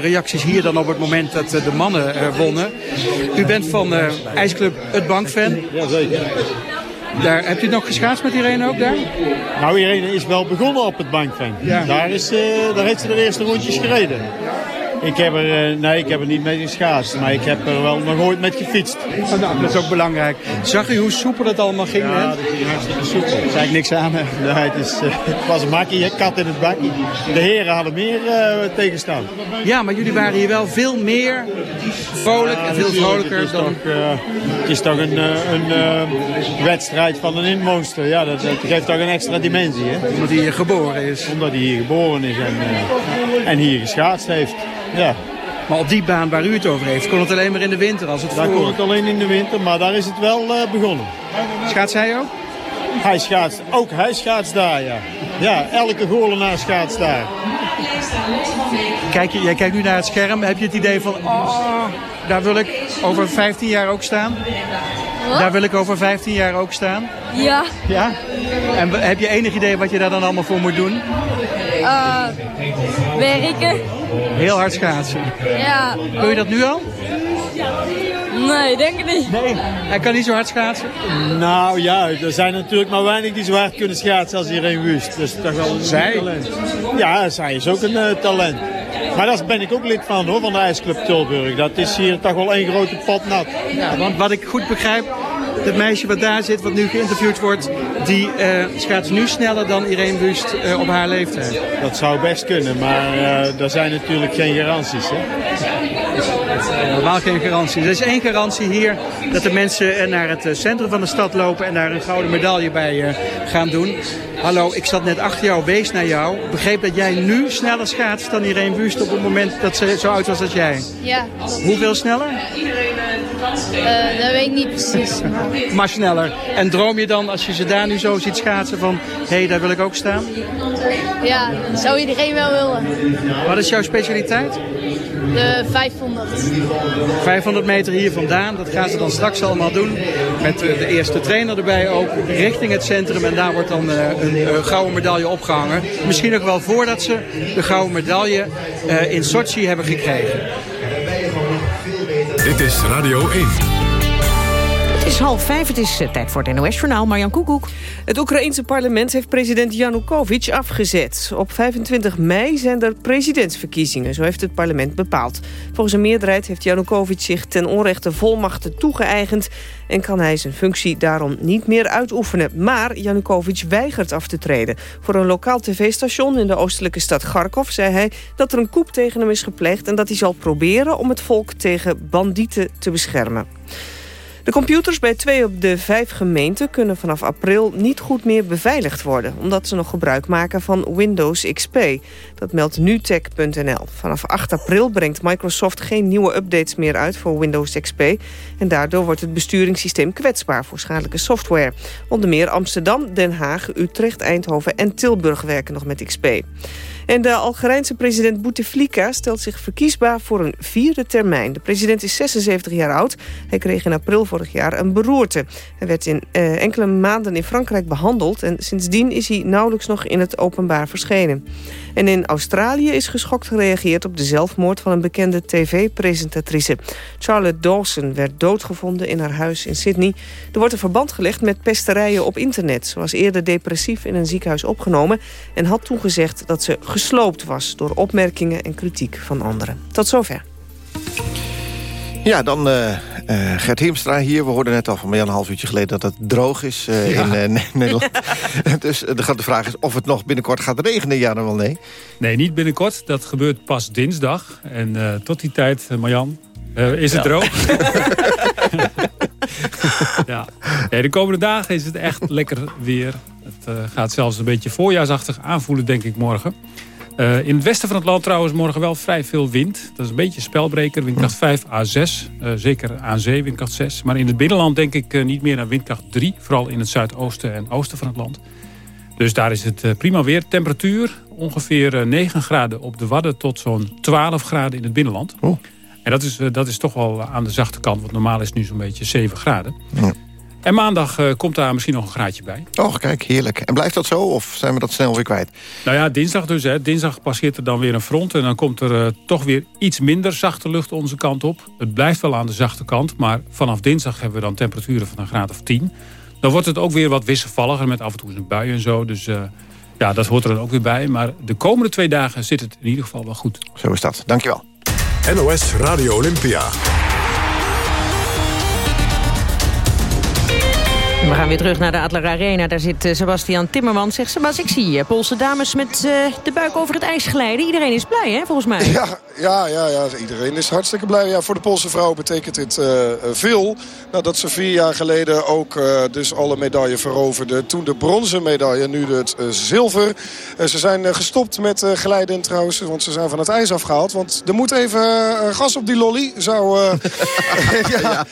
reacties hier dan op het moment dat de mannen wonnen. U bent van IJsclub Het Bankfan. Jazeker. Daar, hebt u nog geschaatst met Irene ook daar? Nou, Irene is wel begonnen op het Bankfan. Ja. Daar, is, daar heeft ze de eerste rondjes gereden. Ik heb er, nee, ik heb er niet mee geschaatst, maar ik heb er wel nog ooit met gefietst. Oh, nou, dat is ook belangrijk. Zag u hoe soepel het allemaal ging? Ja, dat ging hartstikke soepel. Er is eigenlijk niks aan. Nee, het, is, uh, het was een makkie, kat in het bakje. De heren hadden meer uh, tegenstaan. Ja, maar jullie waren hier wel veel meer vrolijk ja, en veel vrolijker het is dan... Toch, uh, het is toch een, een wedstrijd van een inwoonster. Ja, dat, dat, geeft toch een extra dimensie. Hè? Omdat hij hier geboren is. Omdat hij hier geboren is en, en hier geschaatst heeft. Ja. Maar op die baan waar u het over heeft, kon het alleen maar in de winter als het Daar kon het alleen in de winter, maar daar is het wel uh, begonnen. Schaats hij ook? Hij schaatst, ook hij schaatst daar, ja. Ja, elke goalenaar schaatst daar. Kijk, jij kijkt nu naar het scherm. Heb je het idee van, oh, daar wil ik over 15 jaar ook staan? Wat? Daar wil ik over 15 jaar ook staan? Ja. Ja? En heb je enig idee wat je daar dan allemaal voor moet doen? Uh, werken. Heel hard schaatsen. Ja. Kun je dat nu al? Nee, denk ik niet. Nee, hij kan niet zo hard schaatsen? Nou ja, er zijn natuurlijk maar weinig die zo hard kunnen schaatsen als Irene Wust. Dus toch wel een zij? talent. Ja, zij is ook een uh, talent. Maar daar ben ik ook lid van hoor, van de IJsclub Tilburg. Dat is hier toch wel één grote pot nat. Ja, want wat ik goed begrijp, het meisje wat daar zit, wat nu geïnterviewd wordt, die uh, schaats nu sneller dan Irene Wust uh, op haar leeftijd. Dat zou best kunnen, maar uh, er zijn natuurlijk geen garanties. Hè? Helemaal geen garantie. Er is één garantie hier dat de mensen naar het centrum van de stad lopen en daar een gouden medaille bij gaan doen. Hallo, ik zat net achter jou, wees naar jou. Begreep dat jij nu sneller schaatst dan Irene Wust op het moment dat ze zo oud was als jij. Ja. Hoeveel sneller? Eh, dat weet ik niet precies. Maar... Maar sneller. En droom je dan, als je ze daar nu zo ziet schaatsen, van... hé, hey, daar wil ik ook staan? Ja, dat zou iedereen wel willen. Wat is jouw specialiteit? De 500. 500 meter hier vandaan. Dat gaan ze dan straks allemaal doen. Met eh, de eerste trainer erbij ook. Richting het centrum. En daar wordt dan eh, een gouden medaille opgehangen. Misschien ook wel voordat ze de gouden medaille in Sochi hebben gekregen. Dit is Radio 1. Is half vijf, het is eh, tijd voor het NOS-journaal. Marjan Koekoek. Het Oekraïense parlement heeft president Yanukovych afgezet. Op 25 mei zijn er presidentsverkiezingen, zo heeft het parlement bepaald. Volgens een meerderheid heeft Yanukovych zich ten onrechte volmachten toegeëigend... en kan hij zijn functie daarom niet meer uitoefenen. Maar Yanukovych weigert af te treden. Voor een lokaal tv-station in de oostelijke stad Kharkov zei hij... dat er een coup tegen hem is gepleegd en dat hij zal proberen... om het volk tegen bandieten te beschermen. De computers bij twee op de vijf gemeenten kunnen vanaf april niet goed meer beveiligd worden, omdat ze nog gebruik maken van Windows XP. Dat meldt nutech.nl. Vanaf 8 april brengt Microsoft geen nieuwe updates meer uit voor Windows XP en daardoor wordt het besturingssysteem kwetsbaar voor schadelijke software. Onder meer Amsterdam, Den Haag, Utrecht, Eindhoven en Tilburg werken nog met XP. En de Algerijnse president Bouteflika stelt zich verkiesbaar voor een vierde termijn. De president is 76 jaar oud. Hij kreeg in april vorig jaar een beroerte. Hij werd in eh, enkele maanden in Frankrijk behandeld... en sindsdien is hij nauwelijks nog in het openbaar verschenen. En in Australië is geschokt gereageerd op de zelfmoord van een bekende tv-presentatrice. Charlotte Dawson werd doodgevonden in haar huis in Sydney. Er wordt een verband gelegd met pesterijen op internet. Ze was eerder depressief in een ziekenhuis opgenomen... en had toen gezegd dat ze gesloopt was door opmerkingen en kritiek van anderen. Tot zover. Ja, dan uh, uh, Gert Hiemstra hier. We hoorden net al van een half uurtje geleden dat het droog is uh, ja. in Nederland. dus de, de vraag is of het nog binnenkort gaat regenen, ja dan wel nee? Nee, niet binnenkort. Dat gebeurt pas dinsdag. En tot die tijd, Marjan, is het ja. droog. ja. Nee, de komende dagen is het echt lekker weer. Het gaat zelfs een beetje voorjaarsachtig aanvoelen, denk ik, morgen. Uh, in het westen van het land trouwens morgen wel vrij veel wind. Dat is een beetje een spelbreker, windkracht 5 à 6. Uh, zeker aan zee, windkracht 6. Maar in het binnenland denk ik uh, niet meer naar windkracht 3. Vooral in het zuidoosten en oosten van het land. Dus daar is het prima weer. Temperatuur ongeveer 9 graden op de Wadden tot zo'n 12 graden in het binnenland. Oh. En dat is, dat is toch wel aan de zachte kant. Want normaal is het nu zo'n beetje 7 graden. Ja. En maandag uh, komt daar misschien nog een graadje bij. Och, kijk, heerlijk. En blijft dat zo of zijn we dat snel weer kwijt? Nou ja, dinsdag dus. Hè. Dinsdag passeert er dan weer een front... en dan komt er uh, toch weer iets minder zachte lucht onze kant op. Het blijft wel aan de zachte kant... maar vanaf dinsdag hebben we dan temperaturen van een graad of 10. Dan wordt het ook weer wat wisselvalliger... met af en toe een bui en zo. Dus uh, ja, dat hoort er dan ook weer bij. Maar de komende twee dagen zit het in ieder geval wel goed. Zo is dat. Dankjewel. NOS Radio Olympia. We gaan weer terug naar de Adler Arena. Daar zit Sebastian Timmerman. Zegt Sebas, ik zie Poolse dames met uh, de buik over het ijs glijden. Iedereen is blij, hè, volgens mij? Ja, ja, ja, ja iedereen is hartstikke blij. Ja, voor de Poolse vrouw betekent dit uh, veel. Nadat ze vier jaar geleden ook uh, dus alle medailles veroverde. Toen de bronzen medaille, nu het zilver. ze zijn gestopt met glijden trouwens, want ze zijn van het ijs afgehaald. Want er moet even gas op die lolly. Zou, ja.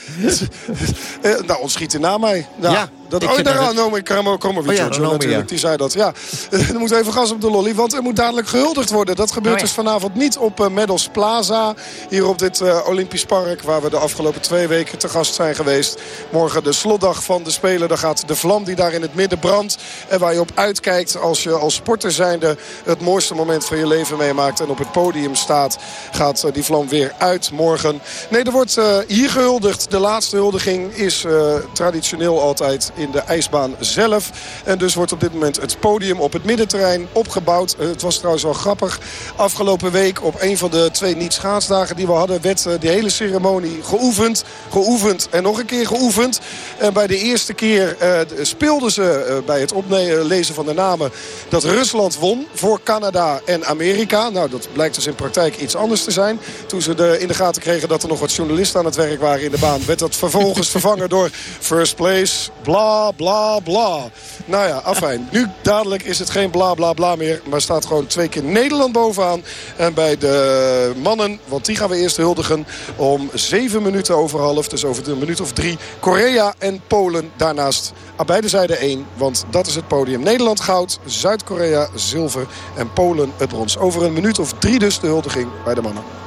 ja. nou, ontschiet na mij. Nou, ja. Mira. Dat, oh, daar aan Nomi Kramovic oh, ja, natuurlijk. Die zei dat. Ja, er moet even gas op de lolly. Want er moet dadelijk gehuldigd worden. Dat gebeurt oh, ja. dus vanavond niet op uh, Medals Plaza. Hier op dit uh, Olympisch Park. Waar we de afgelopen twee weken te gast zijn geweest. Morgen de slotdag van de Spelen. Daar gaat de vlam die daar in het midden brandt. En waar je op uitkijkt als je als sporter zijnde het mooiste moment van je leven meemaakt. En op het podium staat. Gaat uh, die vlam weer uit morgen. Nee, er wordt hier gehuldigd. De laatste huldiging is traditioneel altijd in de ijsbaan zelf. En dus wordt op dit moment het podium op het middenterrein opgebouwd. Het was trouwens wel grappig. Afgelopen week op een van de twee niet-schaatsdagen die we hadden... werd de hele ceremonie geoefend, geoefend en nog een keer geoefend. En bij de eerste keer uh, speelden ze bij het oplezen van de namen... dat Rusland won voor Canada en Amerika. Nou, dat blijkt dus in praktijk iets anders te zijn. Toen ze de, in de gaten kregen dat er nog wat journalisten aan het werk waren in de baan... werd dat vervolgens vervangen door first place, bla bla bla bla. Nou ja, afijn. Nu dadelijk is het geen bla bla bla meer. Maar staat gewoon twee keer Nederland bovenaan. En bij de mannen, want die gaan we eerst huldigen om zeven minuten over half. Dus over een minuut of drie. Korea en Polen daarnaast aan beide zijden één. Want dat is het podium. Nederland goud, Zuid-Korea zilver en Polen het brons. Over een minuut of drie dus de huldiging bij de mannen.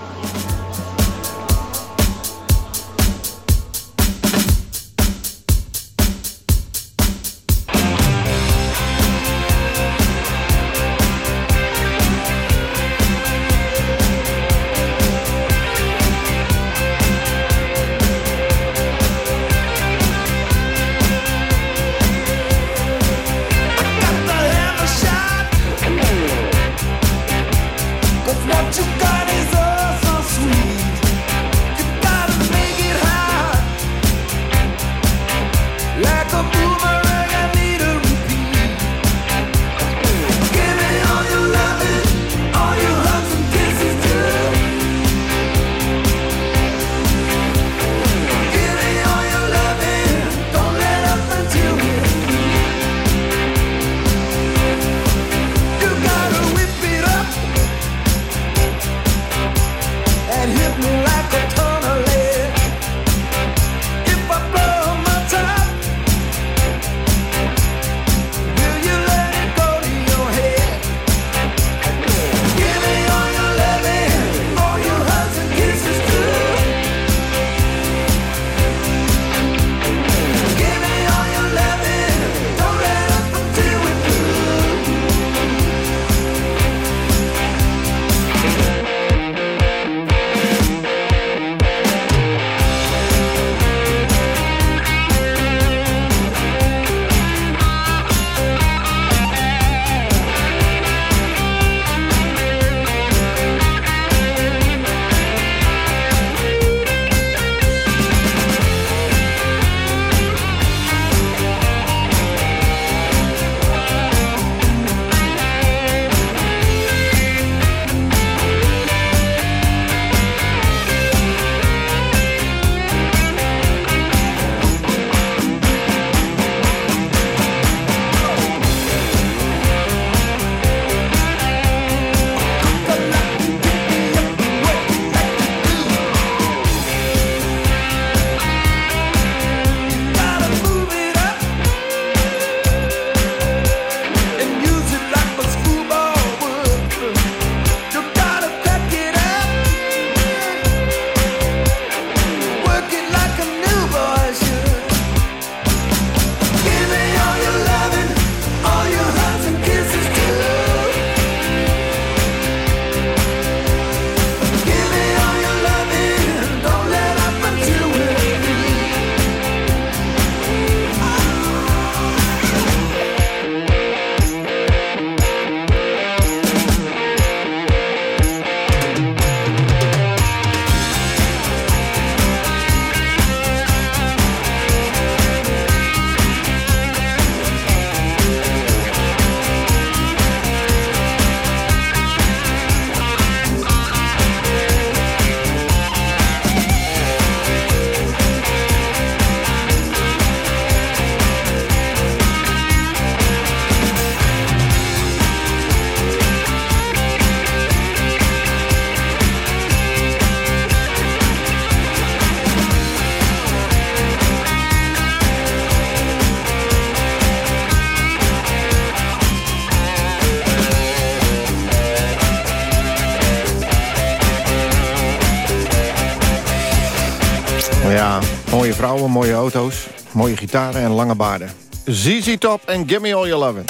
Vrouwen, mooie auto's, mooie gitaren en lange baarden. ZZ Top en Gimme All Your Lovin'.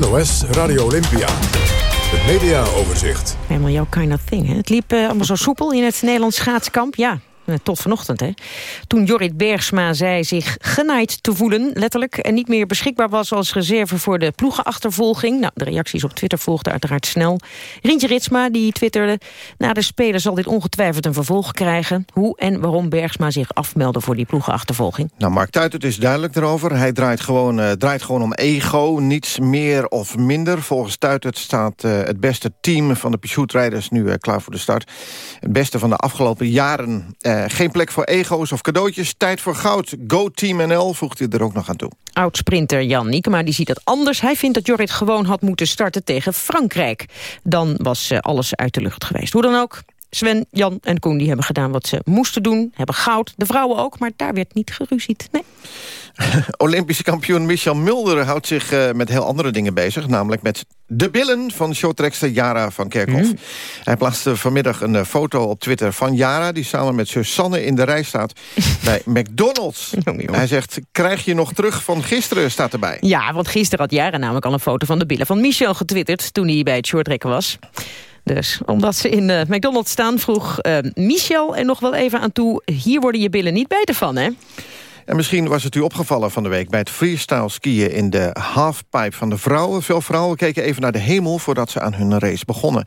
NOS Radio Olympia. Het mediaoverzicht. Helemaal jouw kind of thing. Hè? Het liep eh, allemaal zo soepel in het Nederlands schaatskamp. Ja, tot vanochtend. Hè? Toen Jorrit Bergsma zei zich genaaid te voelen, letterlijk... en niet meer beschikbaar was als reserve voor de ploegenachtervolging. Nou, de reacties op Twitter volgden uiteraard snel. Rintje Ritsma, die twitterde... na de Spelen zal dit ongetwijfeld een vervolg krijgen. Hoe en waarom Bergsma zich afmeldde voor die ploegenachtervolging. Nou, Mark Tuitert is duidelijk erover. Hij draait gewoon, eh, draait gewoon om ego, niets meer of minder. Volgens Tuitert staat eh, het beste team van de pursuitrijders nu eh, klaar voor de start. Het beste van de afgelopen jaren. Eh, geen plek voor ego's of cadeautjes. Tijd voor goud. Go Team NL voegt hij er ook nog aan toe. Oud-sprinter Jan Niekema die ziet dat anders. Hij vindt dat Jorrit gewoon had moeten starten tegen Frankrijk. Dan was eh, alles uit de lucht geweest. Hoe dan ook, Sven, Jan en Koen die hebben gedaan wat ze moesten doen. Hebben goud, de vrouwen ook, maar daar werd niet geruzied. Nee. Olympische kampioen Michel Mulder houdt zich eh, met heel andere dingen bezig. Namelijk met de billen van showtrekster Jara van Kerkhoff. Hij plaatste vanmiddag een eh, foto op Twitter van Jara... die samen met zus Sanne in de rij staat bij McDonald's. Hij zegt, krijg je nog terug van gisteren, staat erbij. Ja, want gisteren had Jara namelijk al een foto van de billen van Michel getwitterd... toen hij bij het shorttrekken was. Dus omdat ze in eh, McDonald's staan, vroeg eh, Michel er nog wel even aan toe... hier worden je billen niet beter van, hè? En misschien was het u opgevallen van de week... bij het freestyle skiën in de halfpipe van de vrouwen. Veel vrouwen keken even naar de hemel voordat ze aan hun race begonnen.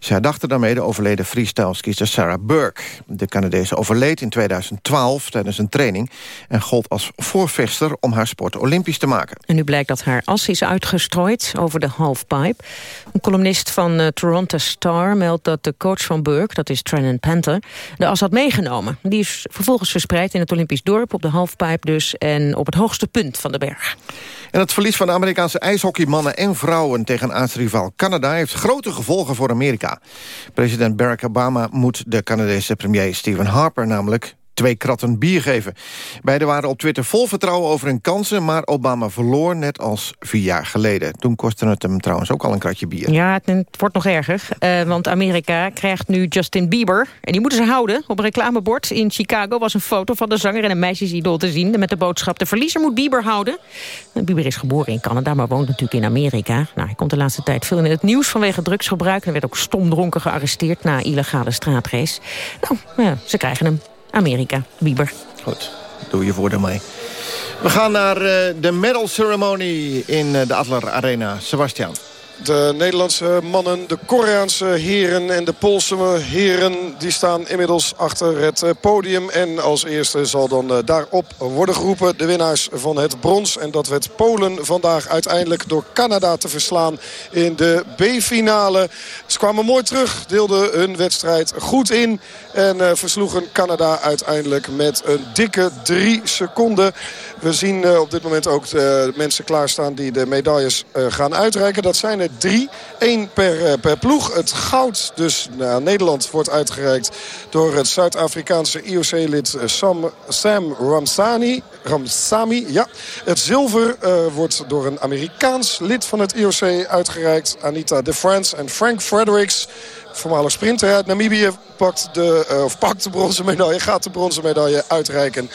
Ze herdachten daarmee de overleden freestyle-skister Sarah Burke. De Canadese overleed in 2012 tijdens een training... en gold als voorvechter om haar sport olympisch te maken. En nu blijkt dat haar as is uitgestrooid over de halfpipe. Een columnist van uh, Toronto Star meldt dat de coach van Burke... dat is Trennan Panther, de as had meegenomen. Die is vervolgens verspreid in het Olympisch dorp... op de halfpipe dus en op het hoogste punt van de berg. En het verlies van de Amerikaanse ijshockeymannen en vrouwen... tegen aartsrivaal Canada heeft grote gevolgen voor Amerika. President Barack Obama moet de Canadese premier Stephen Harper namelijk twee kratten bier geven. Beiden waren op Twitter vol vertrouwen over hun kansen... maar Obama verloor net als vier jaar geleden. Toen kostte het hem trouwens ook al een kratje bier. Ja, het, wordt nog erger. Uh, want Amerika krijgt nu Justin Bieber. En die moeten ze houden. Op een reclamebord in Chicago was een foto van de zanger... en een meisjesidol te zien met de boodschap... de verliezer moet Bieber houden. Bieber is geboren in Canada, maar woont natuurlijk in Amerika. Nou, hij komt de laatste tijd veel in het nieuws vanwege drugsgebruik... en werd ook stomdronken gearresteerd na illegale straatrace. Nou, ja, ze krijgen hem. Amerika, Bieber. Goed, doe je voordeel mee. We gaan naar uh, de medal ceremony in uh, de Adler Arena. Sebastian. De Nederlandse mannen, de Koreaanse heren en de Poolse heren... die staan inmiddels achter het podium. En als eerste zal dan daarop worden geroepen de winnaars van het brons. En dat werd Polen vandaag uiteindelijk door Canada te verslaan in de B-finale. Ze kwamen mooi terug, deelden hun wedstrijd goed in... en uh, versloegen Canada uiteindelijk met een dikke drie seconden... We zien uh, op dit moment ook de mensen klaarstaan die de medailles uh, gaan uitreiken. Dat zijn er drie. Eén per, per ploeg. Het goud dus naar Nederland wordt uitgereikt door het Zuid-Afrikaanse IOC-lid Sam, Sam Ramsani. Ramsami, ja. Het zilver wordt door een Amerikaans lid van het IOC uitgereikt. Anita de France en Frank Fredericks voormalig sprinter uit Namibië pakt de, uh, of pakt de bronzen medaille, gaat de bronzen medaille uitreiken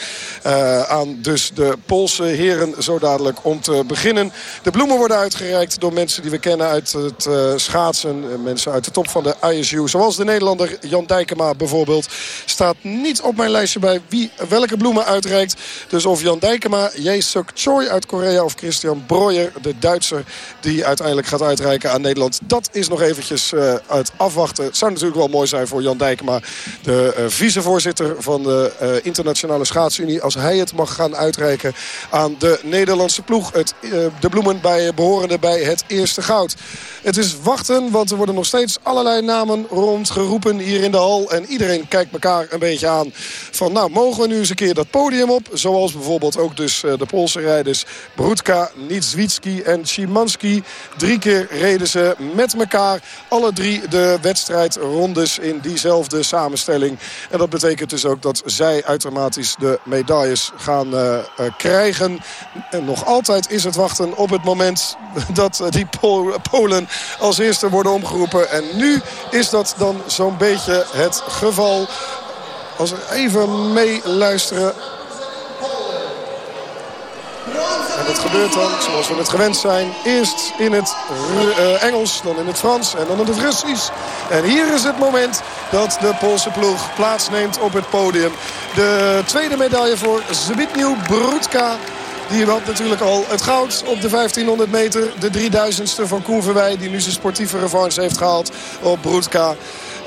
uh, aan dus de Poolse heren zo dadelijk om te beginnen. De bloemen worden uitgereikt door mensen die we kennen uit het uh, schaatsen. mensen uit de top van de ISU. Zoals de Nederlander Jan Dijkema bijvoorbeeld. Staat niet op mijn lijstje bij wie welke bloemen uitreikt. Dus of Jan Dijkema, Jae-suk Choi uit Korea of Christian Breuer, de Duitser, die uiteindelijk gaat uitreiken aan Nederland. Dat is nog eventjes uit afwachten. Het zou natuurlijk wel mooi zijn voor Jan Dijkema, de uh, vicevoorzitter van de uh, Internationale Schaatsunie. Als hij het mag gaan uitreiken aan de Nederlandse ploeg. Het, uh, de bloemen bij, behorende bij het eerste goud. Het is wachten, want er worden nog steeds allerlei namen rondgeroepen hier in de hal. En iedereen kijkt elkaar een beetje aan van nou mogen we nu eens een keer dat podium op. Zoals bijvoorbeeld ook dus de Poolse rijders Brudka, Niedzwitski en Szymanski. Drie keer reden ze met elkaar alle drie de wedstrijdrondes in diezelfde samenstelling. En dat betekent dus ook dat zij automatisch de medailles gaan uh, uh, krijgen. En nog altijd is het wachten op het moment dat uh, die Pol Polen als eerste worden omgeroepen. En nu is dat dan zo'n beetje het geval. Als we even meeluisteren en dat gebeurt dan, zoals we het gewend zijn, eerst in het uh, Engels, dan in het Frans en dan in het Russisch. En hier is het moment dat de Poolse ploeg plaatsneemt op het podium. De tweede medaille voor Zbigniew Brudka. Die had natuurlijk al het goud op de 1500 meter. De 3000ste van Koen die nu zijn sportieve revanche heeft gehaald op Brudka.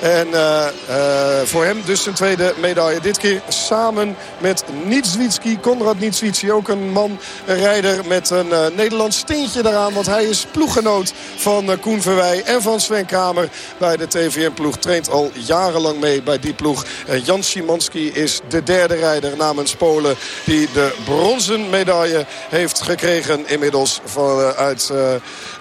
En uh, uh, voor hem dus zijn tweede medaille. Dit keer samen met Nitswitski, Konrad Nitswitski. Ook een man, een rijder met een uh, Nederlands tintje daaraan. Want hij is ploeggenoot van Koen Verwij en van Sven Kramer bij de TVM-ploeg. Traint al jarenlang mee bij die ploeg. Jan Szymanski is de derde rijder namens Polen die de bronzen medaille heeft gekregen inmiddels vanuit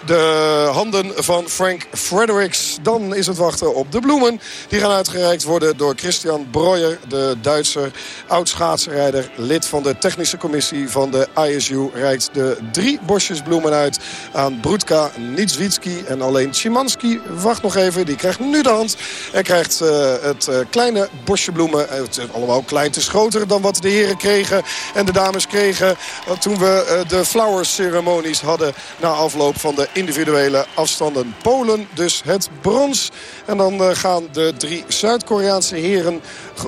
de handen van Frank Fredericks. Dan is het wachten op de bloemen. Die gaan uitgereikt worden door Christian Breuer, de Duitser oud-schaatsrijder. Lid van de technische commissie van de ISU. Reikt de drie bosjes bloemen uit aan Brutka Nitswitski. En alleen Szymanski wacht nog even. Die krijgt nu de hand. En krijgt uh, het uh, kleine bosje bloemen. Het is allemaal klein. Is groter dan wat de heren kregen en de dames kregen. Toen we de flowers ceremonies hadden na afloop van de individuele afstanden. Polen dus het brons. En dan uh, de drie Zuid-Koreaanse heren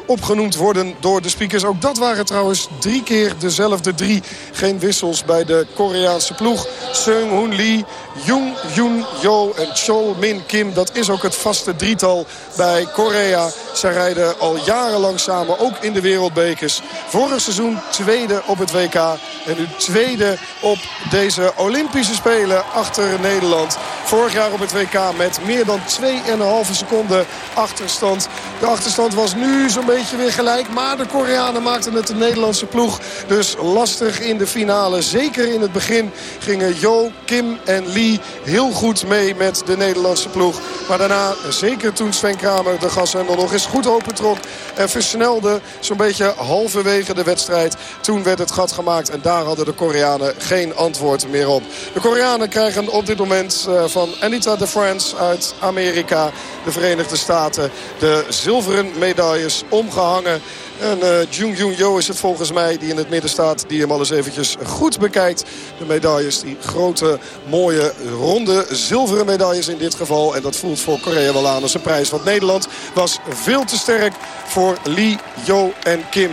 opgenoemd worden door de speakers. Ook dat waren trouwens drie keer dezelfde drie. Geen wissels bij de Koreaanse ploeg. Seung Hoon Lee, Jung Yoon Jo en Chol Min Kim. Dat is ook het vaste drietal bij Korea. Zij rijden al jarenlang samen, ook in de wereldbekers. Vorig seizoen tweede op het WK. En nu tweede op deze Olympische Spelen achter Nederland. Vorig jaar op het WK met meer dan 2,5 seconden achterstand. De achterstand was nu zo'n beetje weer gelijk. Maar de Koreanen maakten het de Nederlandse ploeg dus lastig in de finale. Zeker in het begin gingen Jo, Kim en Lee heel goed mee met de Nederlandse ploeg. Maar daarna, zeker toen Sven Kramer de gashendel nog eens goed opentrok... en versnelde zo'n beetje halverwege de wedstrijd. Toen werd het gat gemaakt en daar hadden de Koreanen geen antwoord meer op. De Koreanen krijgen op dit moment uh, van Anita de France uit Amerika... de Verenigde Staten, de zilveren medailles omgehangen. En uh, Jung Jung Jo is het volgens mij die in het midden staat. Die hem al eens eventjes goed bekijkt. De medailles, die grote, mooie, ronde, zilveren medailles in dit geval. En dat voelt voor Korea wel aan als een prijs. Want Nederland was veel te sterk voor Lee, Jo en Kim.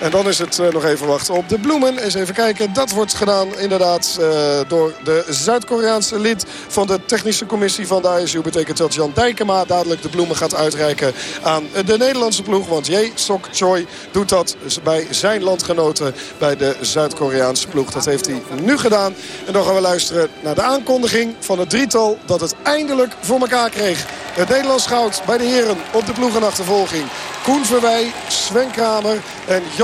En dan is het uh, nog even wachten op de bloemen. Eens even kijken. Dat wordt gedaan inderdaad uh, door de Zuid-Koreaanse lid van de technische commissie van de ISU. Betekent dat Jan Dijkema dadelijk de bloemen gaat uitreiken aan de Nederlandse ploeg. Want Jae Sok Choi doet dat bij zijn landgenoten bij de Zuid-Koreaanse ploeg. Dat heeft hij nu gedaan. En dan gaan we luisteren naar de aankondiging van het drietal dat het eindelijk voor elkaar kreeg. Het Nederlands goud bij de heren op de ploegenachtervolging. Koen Verwij, Sven Kramer en Jan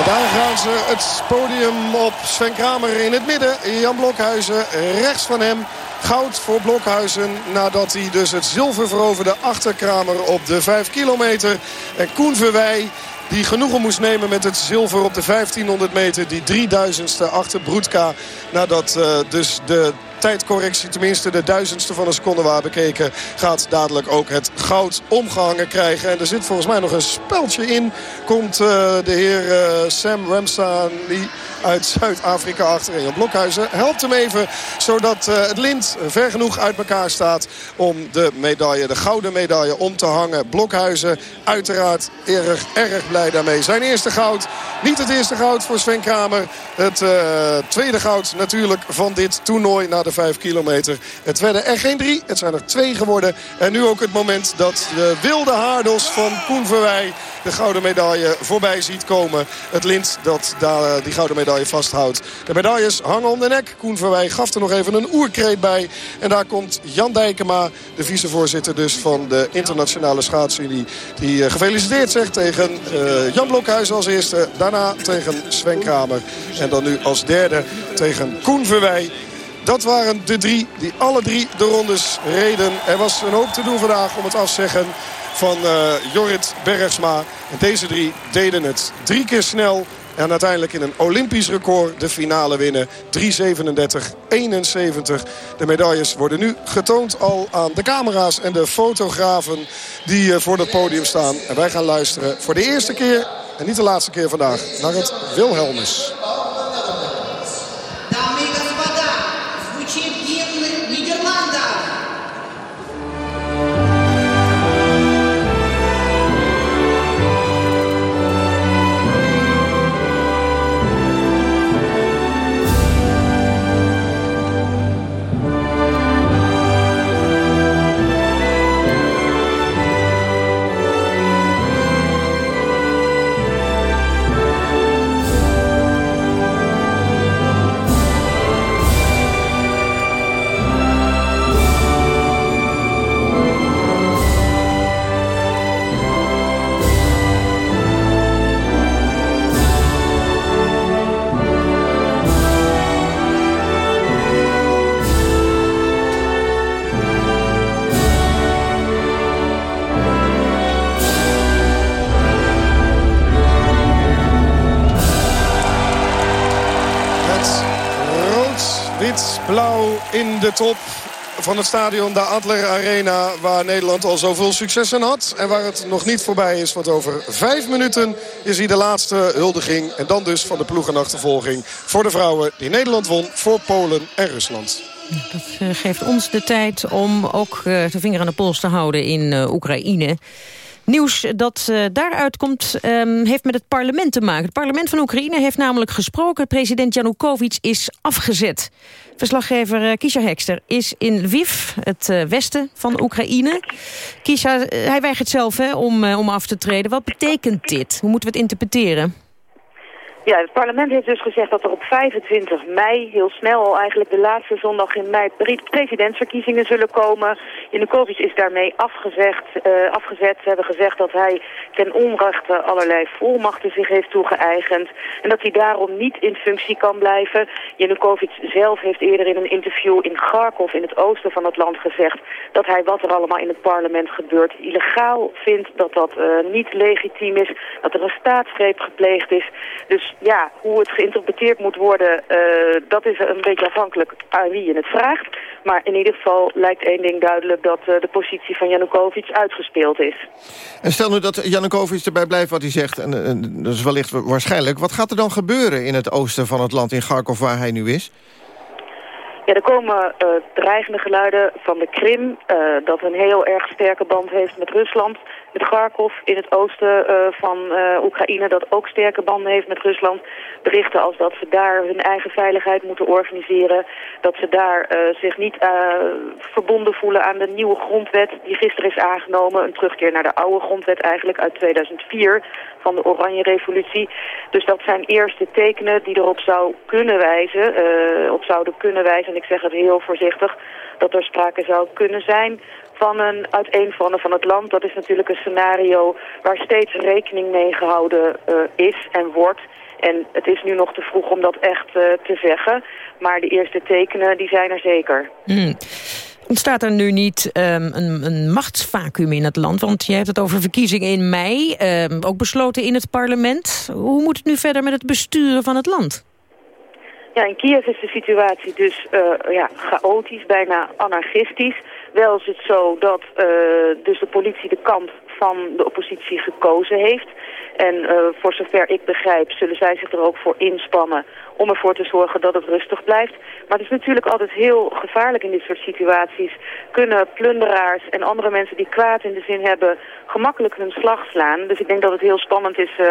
En daar gaan ze het podium op. Sven Kramer in het midden. Jan Blokhuizen rechts van hem. Goud voor Blokhuizen nadat hij dus het zilver veroverde achter Kramer op de 5 kilometer. En Koen Verwij die genoegen moest nemen met het zilver op de 1500 meter. Die 3000ste achter Broedka. Nadat uh, dus de tijdcorrectie, tenminste de duizendste van een seconde waar bekeken... gaat dadelijk ook het goud omgehangen krijgen. En er zit volgens mij nog een speltje in. Komt uh, de heer uh, Sam Ramsani uit Zuid-Afrika achter. Blokhuizen helpt hem even, zodat uh, het lint ver genoeg uit elkaar staat... om de medaille, de gouden medaille, om te hangen. Blokhuizen uiteraard erg, erg blij daarmee. Zijn eerste goud, niet het eerste goud voor Sven Kramer. Het tweede goud natuurlijk van dit toernooi na de de 5 kilometer. Het werden er geen drie, het zijn er twee geworden. En nu ook het moment dat de wilde haardels van Koen Verwij de gouden medaille voorbij ziet komen. Het lint dat daar die gouden medaille vasthoudt. De medailles hangen om de nek. Koen Verwij gaf er nog even een oerkreet bij. En daar komt Jan Dijkema, de vicevoorzitter dus van de internationale schaatsunie. Die uh, gefeliciteerd zegt tegen uh, Jan Blokhuis als eerste. Daarna tegen Sven Kramer. En dan nu als derde tegen Koen Verwij. Dat waren de drie die alle drie de rondes reden. Er was een hoop te doen vandaag om het afzeggen van uh, Jorrit Bergsma. En deze drie deden het drie keer snel, En uiteindelijk in een Olympisch record de finale winnen. 3.37-71. De medailles worden nu getoond al aan de camera's en de fotografen die eh, voor dat podium staan. En wij gaan luisteren voor de eerste keer en niet de laatste keer vandaag naar het Wilhelmus. De top van het stadion de Adler Arena... waar Nederland al zoveel successen had. En waar het nog niet voorbij is. Want over vijf minuten is hier de laatste huldiging. En dan dus van de ploegenachtervolging voor de vrouwen... die Nederland won voor Polen en Rusland. Dat eh, geeft ons de tijd om ook eh, de vinger aan de pols te houden in eh, Oekraïne. Nieuws dat eh, daaruit komt ehm, heeft met het parlement te maken. Het parlement van Oekraïne heeft namelijk gesproken. President Janukovic is afgezet. Verslaggever eh, Kisha Hekster is in Lviv, het eh, westen van Oekraïne. Kisha, hij weigert zelf hè, om, om af te treden. Wat betekent dit? Hoe moeten we het interpreteren? Ja, het parlement heeft dus gezegd dat er op 25 mei, heel snel eigenlijk de laatste zondag in mei, pre- presidentsverkiezingen zullen komen. Janukovic is daarmee afgezegd, eh, afgezet. Ze hebben gezegd dat hij ten onrechte allerlei volmachten zich heeft toegeëigend. En dat hij daarom niet in functie kan blijven. Janukovic zelf heeft eerder in een interview in Kharkov in het oosten van het land gezegd dat hij wat er allemaal in het parlement gebeurt illegaal vindt. Dat dat eh, niet legitiem is. Dat er een staatsgreep gepleegd is. Dus ja, hoe het geïnterpreteerd moet worden, eh, dat is een beetje afhankelijk aan wie je het vraagt. Maar in ieder geval lijkt één ding duidelijk dat eh, de positie van Janukovic uitgespeeld is. En stel nu dat Janukovic erbij blijft wat hij zegt, en, en dat is wellicht waarschijnlijk... wat gaat er dan gebeuren in het oosten van het land, in Kharkov, waar hij nu is? Ja, er komen eh, dreigende geluiden van de Krim, dat een heel erg sterke band heeft met Rusland. Met Kharkov in het oosten eh, van eh, Oekraïne, dat ook sterke banden heeft met Rusland. Berichten als dat ze daar hun eigen veiligheid moeten organiseren. Dat ze daar eh, zich niet verbonden voelen aan de nieuwe grondwet die gisteren is aangenomen. Een terugkeer naar de oude grondwet eigenlijk uit 2004 van de Oranje Revolutie. Dus dat zijn eerste tekenen die erop zou kunnen wijzen, op zouden kunnen wijzen, en ik zeg het heel voorzichtig, dat er sprake zou kunnen zijn van een uiteenvallen van het land. Dat is natuurlijk een scenario waar steeds rekening mee gehouden eh, is en wordt. En het is nu nog te vroeg om dat echt eh, te zeggen. Maar de eerste tekenen die zijn er zeker. Hmm. Ontstaat er nu niet ehm, een, een machtsvacuum in het land? Want je hebt het over verkiezingen in mei, ehm, ook besloten in het parlement. Hoe moet het nu verder met het besturen van het land? Ja, in Kiev is de situatie dus eh, ja, chaotisch, bijna anarchistisch. Wel is het zo dat eh, dus de politie de kant van de oppositie gekozen heeft. En eh, voor zover ik begrijp zullen zij zich er ook voor inspannen om ervoor te zorgen dat het rustig blijft. Maar het is natuurlijk altijd heel gevaarlijk in dit soort situaties. Kunnen plunderaars en andere mensen die kwaad in de zin hebben gemakkelijk hun slag slaan. Dus ik denk dat het heel spannend is eh,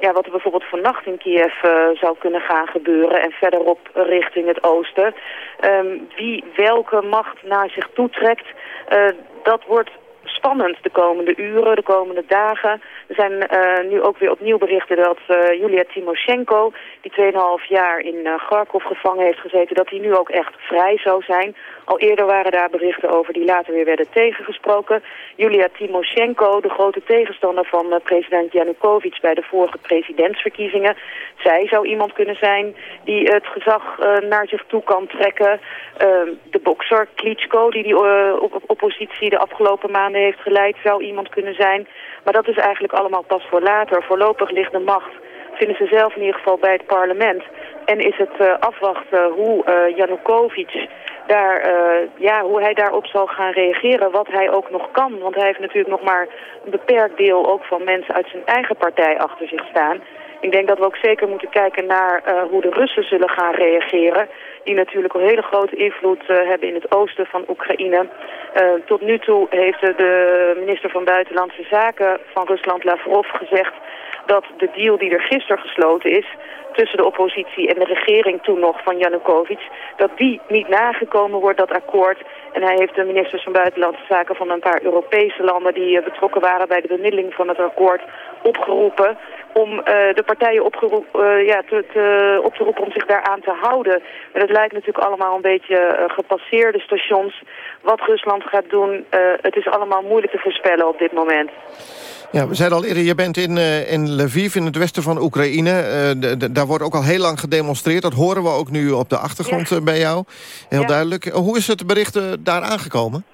ja, wat er bijvoorbeeld vannacht in Kiev eh, zou kunnen gaan gebeuren. En verderop richting het oosten. Ehm, wie welke macht naar zich toetrekt, eh, dat wordt spannend de komende uren, de komende dagen. Er zijn eh, nu ook weer opnieuw berichten dat eh, Julia Timoshenko, die 2,5 jaar in uh, Kharkov gevangen heeft gezeten, dat die nu ook echt vrij zou zijn. Al eerder waren daar berichten over die later weer werden tegengesproken. Julia Timoshenko, de grote tegenstander van president Yanukovych bij de vorige presidentsverkiezingen. Zij zou iemand kunnen zijn die het gezag naar zich toe kan trekken. Ehm, de bokser Klitschko, die die op- oppositie de afgelopen maanden heeft geleid, zou iemand kunnen zijn. Maar dat is eigenlijk allemaal pas voor later. Voorlopig ligt de macht vinden ze zelf in ieder geval bij het parlement. En is het eh, afwachten hoe uh, Janukovic daar, uh, ja, hoe hij daarop zal gaan reageren, wat hij ook nog kan. Want hij heeft natuurlijk nog maar een beperkt deel ook van mensen uit zijn eigen partij achter zich staan. Ik denk dat we ook zeker moeten kijken naar uh, hoe de Russen zullen gaan reageren. Die natuurlijk een hele grote invloed uh, hebben in het oosten van Oekraïne. Uh, tot nu toe heeft de minister van Buitenlandse Zaken van Rusland, Lavrov, gezegd dat de deal die er gisteren gesloten is tussen de oppositie en de regering toen nog van Janukovic, dat die niet nagekomen wordt, dat akkoord. En hij heeft de ministers van Buitenlandse Zaken van een paar Europese landen die betrokken waren bij de bemiddeling van het akkoord opgeroepen om uh, de partijen opgeroep, uh, ja, te, te, op te roepen om zich daaraan te houden. Maar dat lijkt natuurlijk allemaal een beetje uh, gepasseerde stations. Wat Rusland gaat doen, het is allemaal moeilijk te voorspellen op dit moment. Ja, we zeiden al eerder, je bent in, in Lviv, in het westen van Oekraïne. Daar wordt ook al heel lang gedemonstreerd. Dat horen we ook nu op de achtergrond ja. bij jou. Heel ja. duidelijk. Hoe is het bericht daar aangekomen?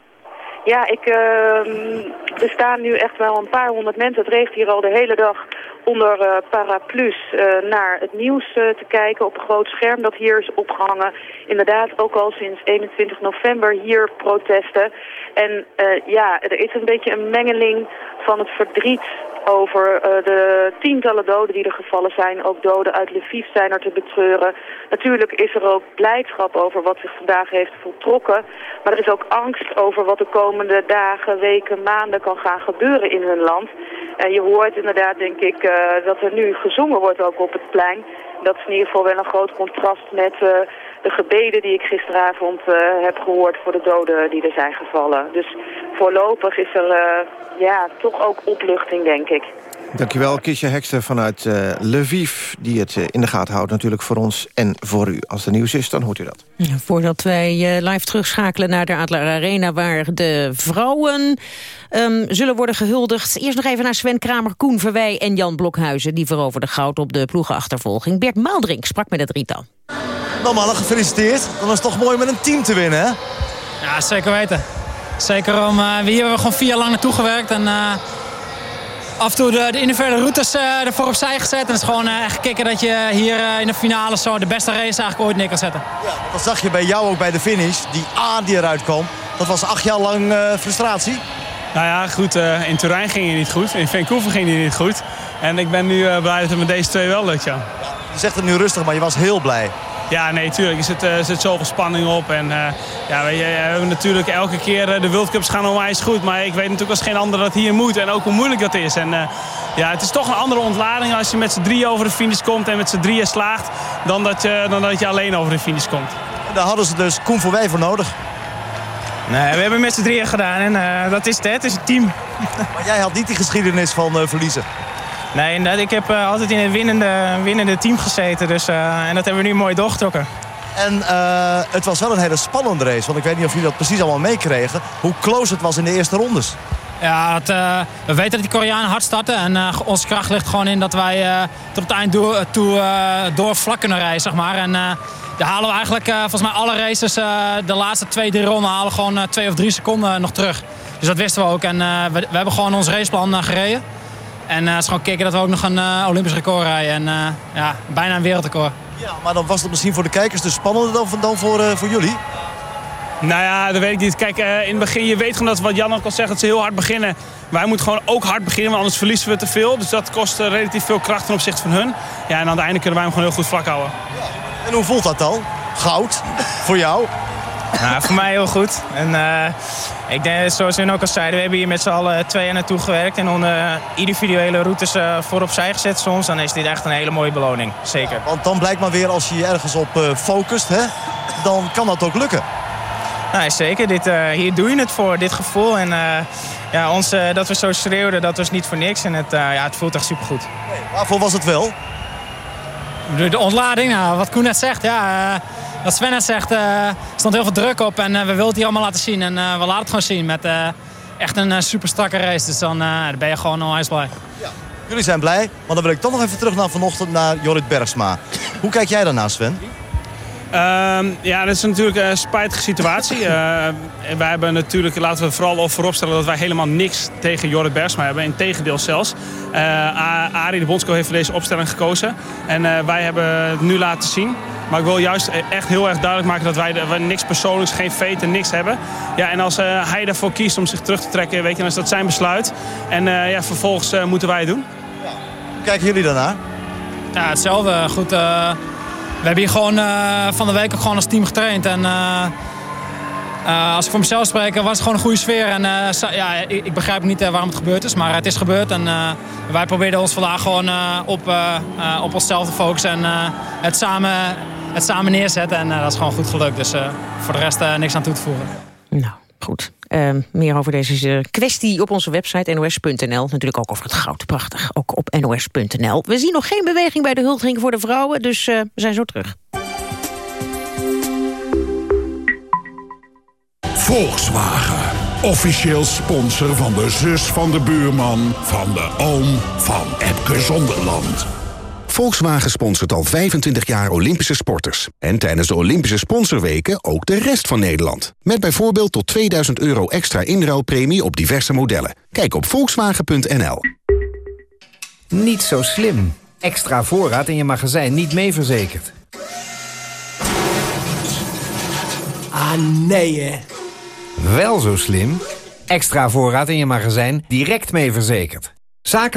Ja, ik, uh, er staan nu echt wel een paar honderd mensen. Het regent hier al de hele dag onder uh, paraplu's uh, naar het nieuws uh, te kijken op een groot scherm dat hier is opgehangen. Inderdaad, ook al sinds 21 november hier protesten. En ja, er is een beetje een mengeling van het verdriet over de tientallen doden die er gevallen zijn. Ook doden uit Lviv zijn er te betreuren. Natuurlijk is er ook blijdschap over wat zich vandaag heeft voltrokken. Maar er is ook angst over wat de komende dagen, weken, maanden kan gaan gebeuren in hun land. En je hoort inderdaad, denk ik, uh, dat er nu gezongen wordt ook op het plein. Dat is in ieder geval wel een groot contrast met uh, de gebeden die ik gisteravond uh, heb gehoord voor de doden die er zijn gevallen. Dus voorlopig is er ja, toch ook opluchting, denk ik. Dankjewel, Kisje Hekster vanuit uh, Lviv... die het uh, in de gaten houdt natuurlijk voor ons en voor u. Als er nieuws is, dan hoort u dat. Ja, voordat wij uh, live terugschakelen naar de Adler Arena... waar de vrouwen um, zullen worden gehuldigd. Eerst nog even naar Sven Kramer, Koen Verwij en Jan Blokhuizen... die veroverden goud op de ploegenachtervolging. Bert Maaldrink sprak met het drietal. Nou mannen, gefeliciteerd. Dan is het toch mooi met een team te winnen, hè? Ja, zeker weten. Zeker om... Uh, hier hebben we gewoon vier jaar lang naartoe gewerkt. En uh, af en toe de, de individuele routes uh, ervoor opzij gezet. En het is gewoon echt kicken dat je hier in de finale zo de beste race eigenlijk ooit neer kan zetten. Ja, dat zag je bij jou ook bij de finish. Die A die eruit kwam. Dat was acht jaar lang frustratie. Nou ja, goed. in Turijn ging het niet goed. In Vancouver ging het niet goed. En ik ben nu blij dat het met deze twee wel lukt, ja. Je zegt het nu rustig, maar je was heel blij. Ja, nee, tuurlijk. Er zit, uh, zit zoveel spanning op. En uh, ja, we, hebben natuurlijk elke keer de World Cups gaan onwijs goed. Maar ik weet natuurlijk als geen ander dat hier moet. En ook hoe moeilijk dat is. En uh, ja, het is toch een andere ontlading als je met z'n drieën over de finish komt. En met z'n drieën slaagt. Dan dat, je, dan dat je alleen over de finish komt. Daar hadden ze dus Koen voor wij voor nodig. Nee, we hebben met z'n drieën gedaan. En dat is het, het is een team. Maar jij had niet die geschiedenis van verliezen. Nee, ik heb uh, altijd in het winnende, winnende team gezeten. Dus, uh, en dat hebben we nu mooi doorgetrokken. En uh, het was wel een hele spannende race. Want ik weet niet of jullie dat precies allemaal meekregen. Hoe close het was in de eerste rondes. Ja, het, we weten dat die Koreanen hard starten. En onze kracht ligt gewoon in dat wij tot het eind door, toe, door vlak kunnen rijden. Zeg maar. En daar halen we eigenlijk volgens mij alle races de laatste twee, drie ronden halen gewoon twee of drie seconden nog terug. Dus dat wisten we ook. En we, we hebben gewoon ons raceplan gereden. En uh, het is gewoon kijken dat we ook nog een uh, Olympisch record rijden. En uh, ja, bijna een wereldrecord. Ja, maar dan was het misschien voor de kijkers dus spannender dan, dan voor, voor jullie? Nou ja, dat weet ik niet. Kijk, in het begin, je weet gewoon dat wat Jan ook al zegt, dat ze heel hard beginnen. Wij moeten gewoon ook hard beginnen, want anders verliezen we te veel. Dus dat kost relatief veel kracht ten opzichte van hun. Ja, en aan het einde kunnen wij hem gewoon heel goed vlak houden. Ja. En hoe voelt dat dan? Goud voor jou? Nou, voor mij heel goed. En uh, ik denk, zoals we ook al zeiden, we hebben hier met z'n allen twee jaar naartoe gewerkt. En onder individuele routes uh, voor opzij gezet soms. Dan is dit echt een hele mooie beloning. Zeker. Want dan blijkt maar weer, als je je ergens op uh, focust, hè, dan kan dat ook lukken. Nou, zeker. Dit, hier doe je het voor, dit gevoel. En ja, ons, dat we zo schreeuwden, dat was niet voor niks. En het, ja, het voelt echt supergoed. Nee, waarvoor was het wel? De ontlading, nou, wat Koen net zegt, ja wat Sven net zegt, uh, er stond heel veel druk op. En uh, we willen het hier allemaal laten zien. En uh, we laten het gewoon zien met echt een super strakke race. Dus dan, dan ben je gewoon onwijs blij. Ja. Jullie zijn blij, maar dan wil ik toch nog even terug naar vanochtend naar Jorrit Bergsma. Hoe kijk jij daarnaar, Sven? Ehm, ja, dat is natuurlijk een spijtige situatie. Uh, wij hebben natuurlijk, laten we vooral vooropstellen dat wij helemaal niks tegen Jorrit Bergsma hebben. Integendeel zelfs. Uh, Arie de Bondsco heeft voor deze opstelling gekozen. En uh, wij hebben het nu laten zien. Maar ik wil juist echt heel erg duidelijk maken dat wij, de, niks persoonlijks, geen feten, niks hebben. Ja, en als hij ervoor kiest om zich terug te trekken, weet je, dan is dat zijn besluit. En ja, vervolgens moeten wij het doen. Hoe kijken jullie daarna? Ja, hetzelfde. Goed, we hebben hier gewoon uh, van de week ook gewoon als team getraind. En uh, als ik voor mezelf spreek, was het gewoon een goede sfeer. En ja, ik, begrijp niet waarom het gebeurd is, maar het is gebeurd. En wij probeerden ons vandaag gewoon op, op onszelf te focussen en het, samen, het samen neerzetten. En dat is gewoon goed gelukt. Dus voor de rest niks aan toe te voegen. Nou, goed. Uh, meer over deze kwestie op onze website nos.nl. Natuurlijk ook over het goud. Prachtig. Ook op nos.nl. We zien nog geen beweging bij de huldiging voor de vrouwen. Dus we zijn zo terug. Volkswagen. Officieel sponsor van de zus van de buurman... van de oom van Epke Zonderland. Volkswagen sponsort al 25 jaar Olympische sporters. En tijdens de Olympische sponsorweken ook de rest van Nederland. Met bijvoorbeeld tot 2000 euro extra inruilpremie op diverse modellen. Kijk op volkswagen.nl. Niet zo slim. Extra voorraad in je magazijn niet mee verzekerd. Ah, nee hè. Wel zo slim. Extra voorraad in je magazijn direct mee verzekerd. Zakelijk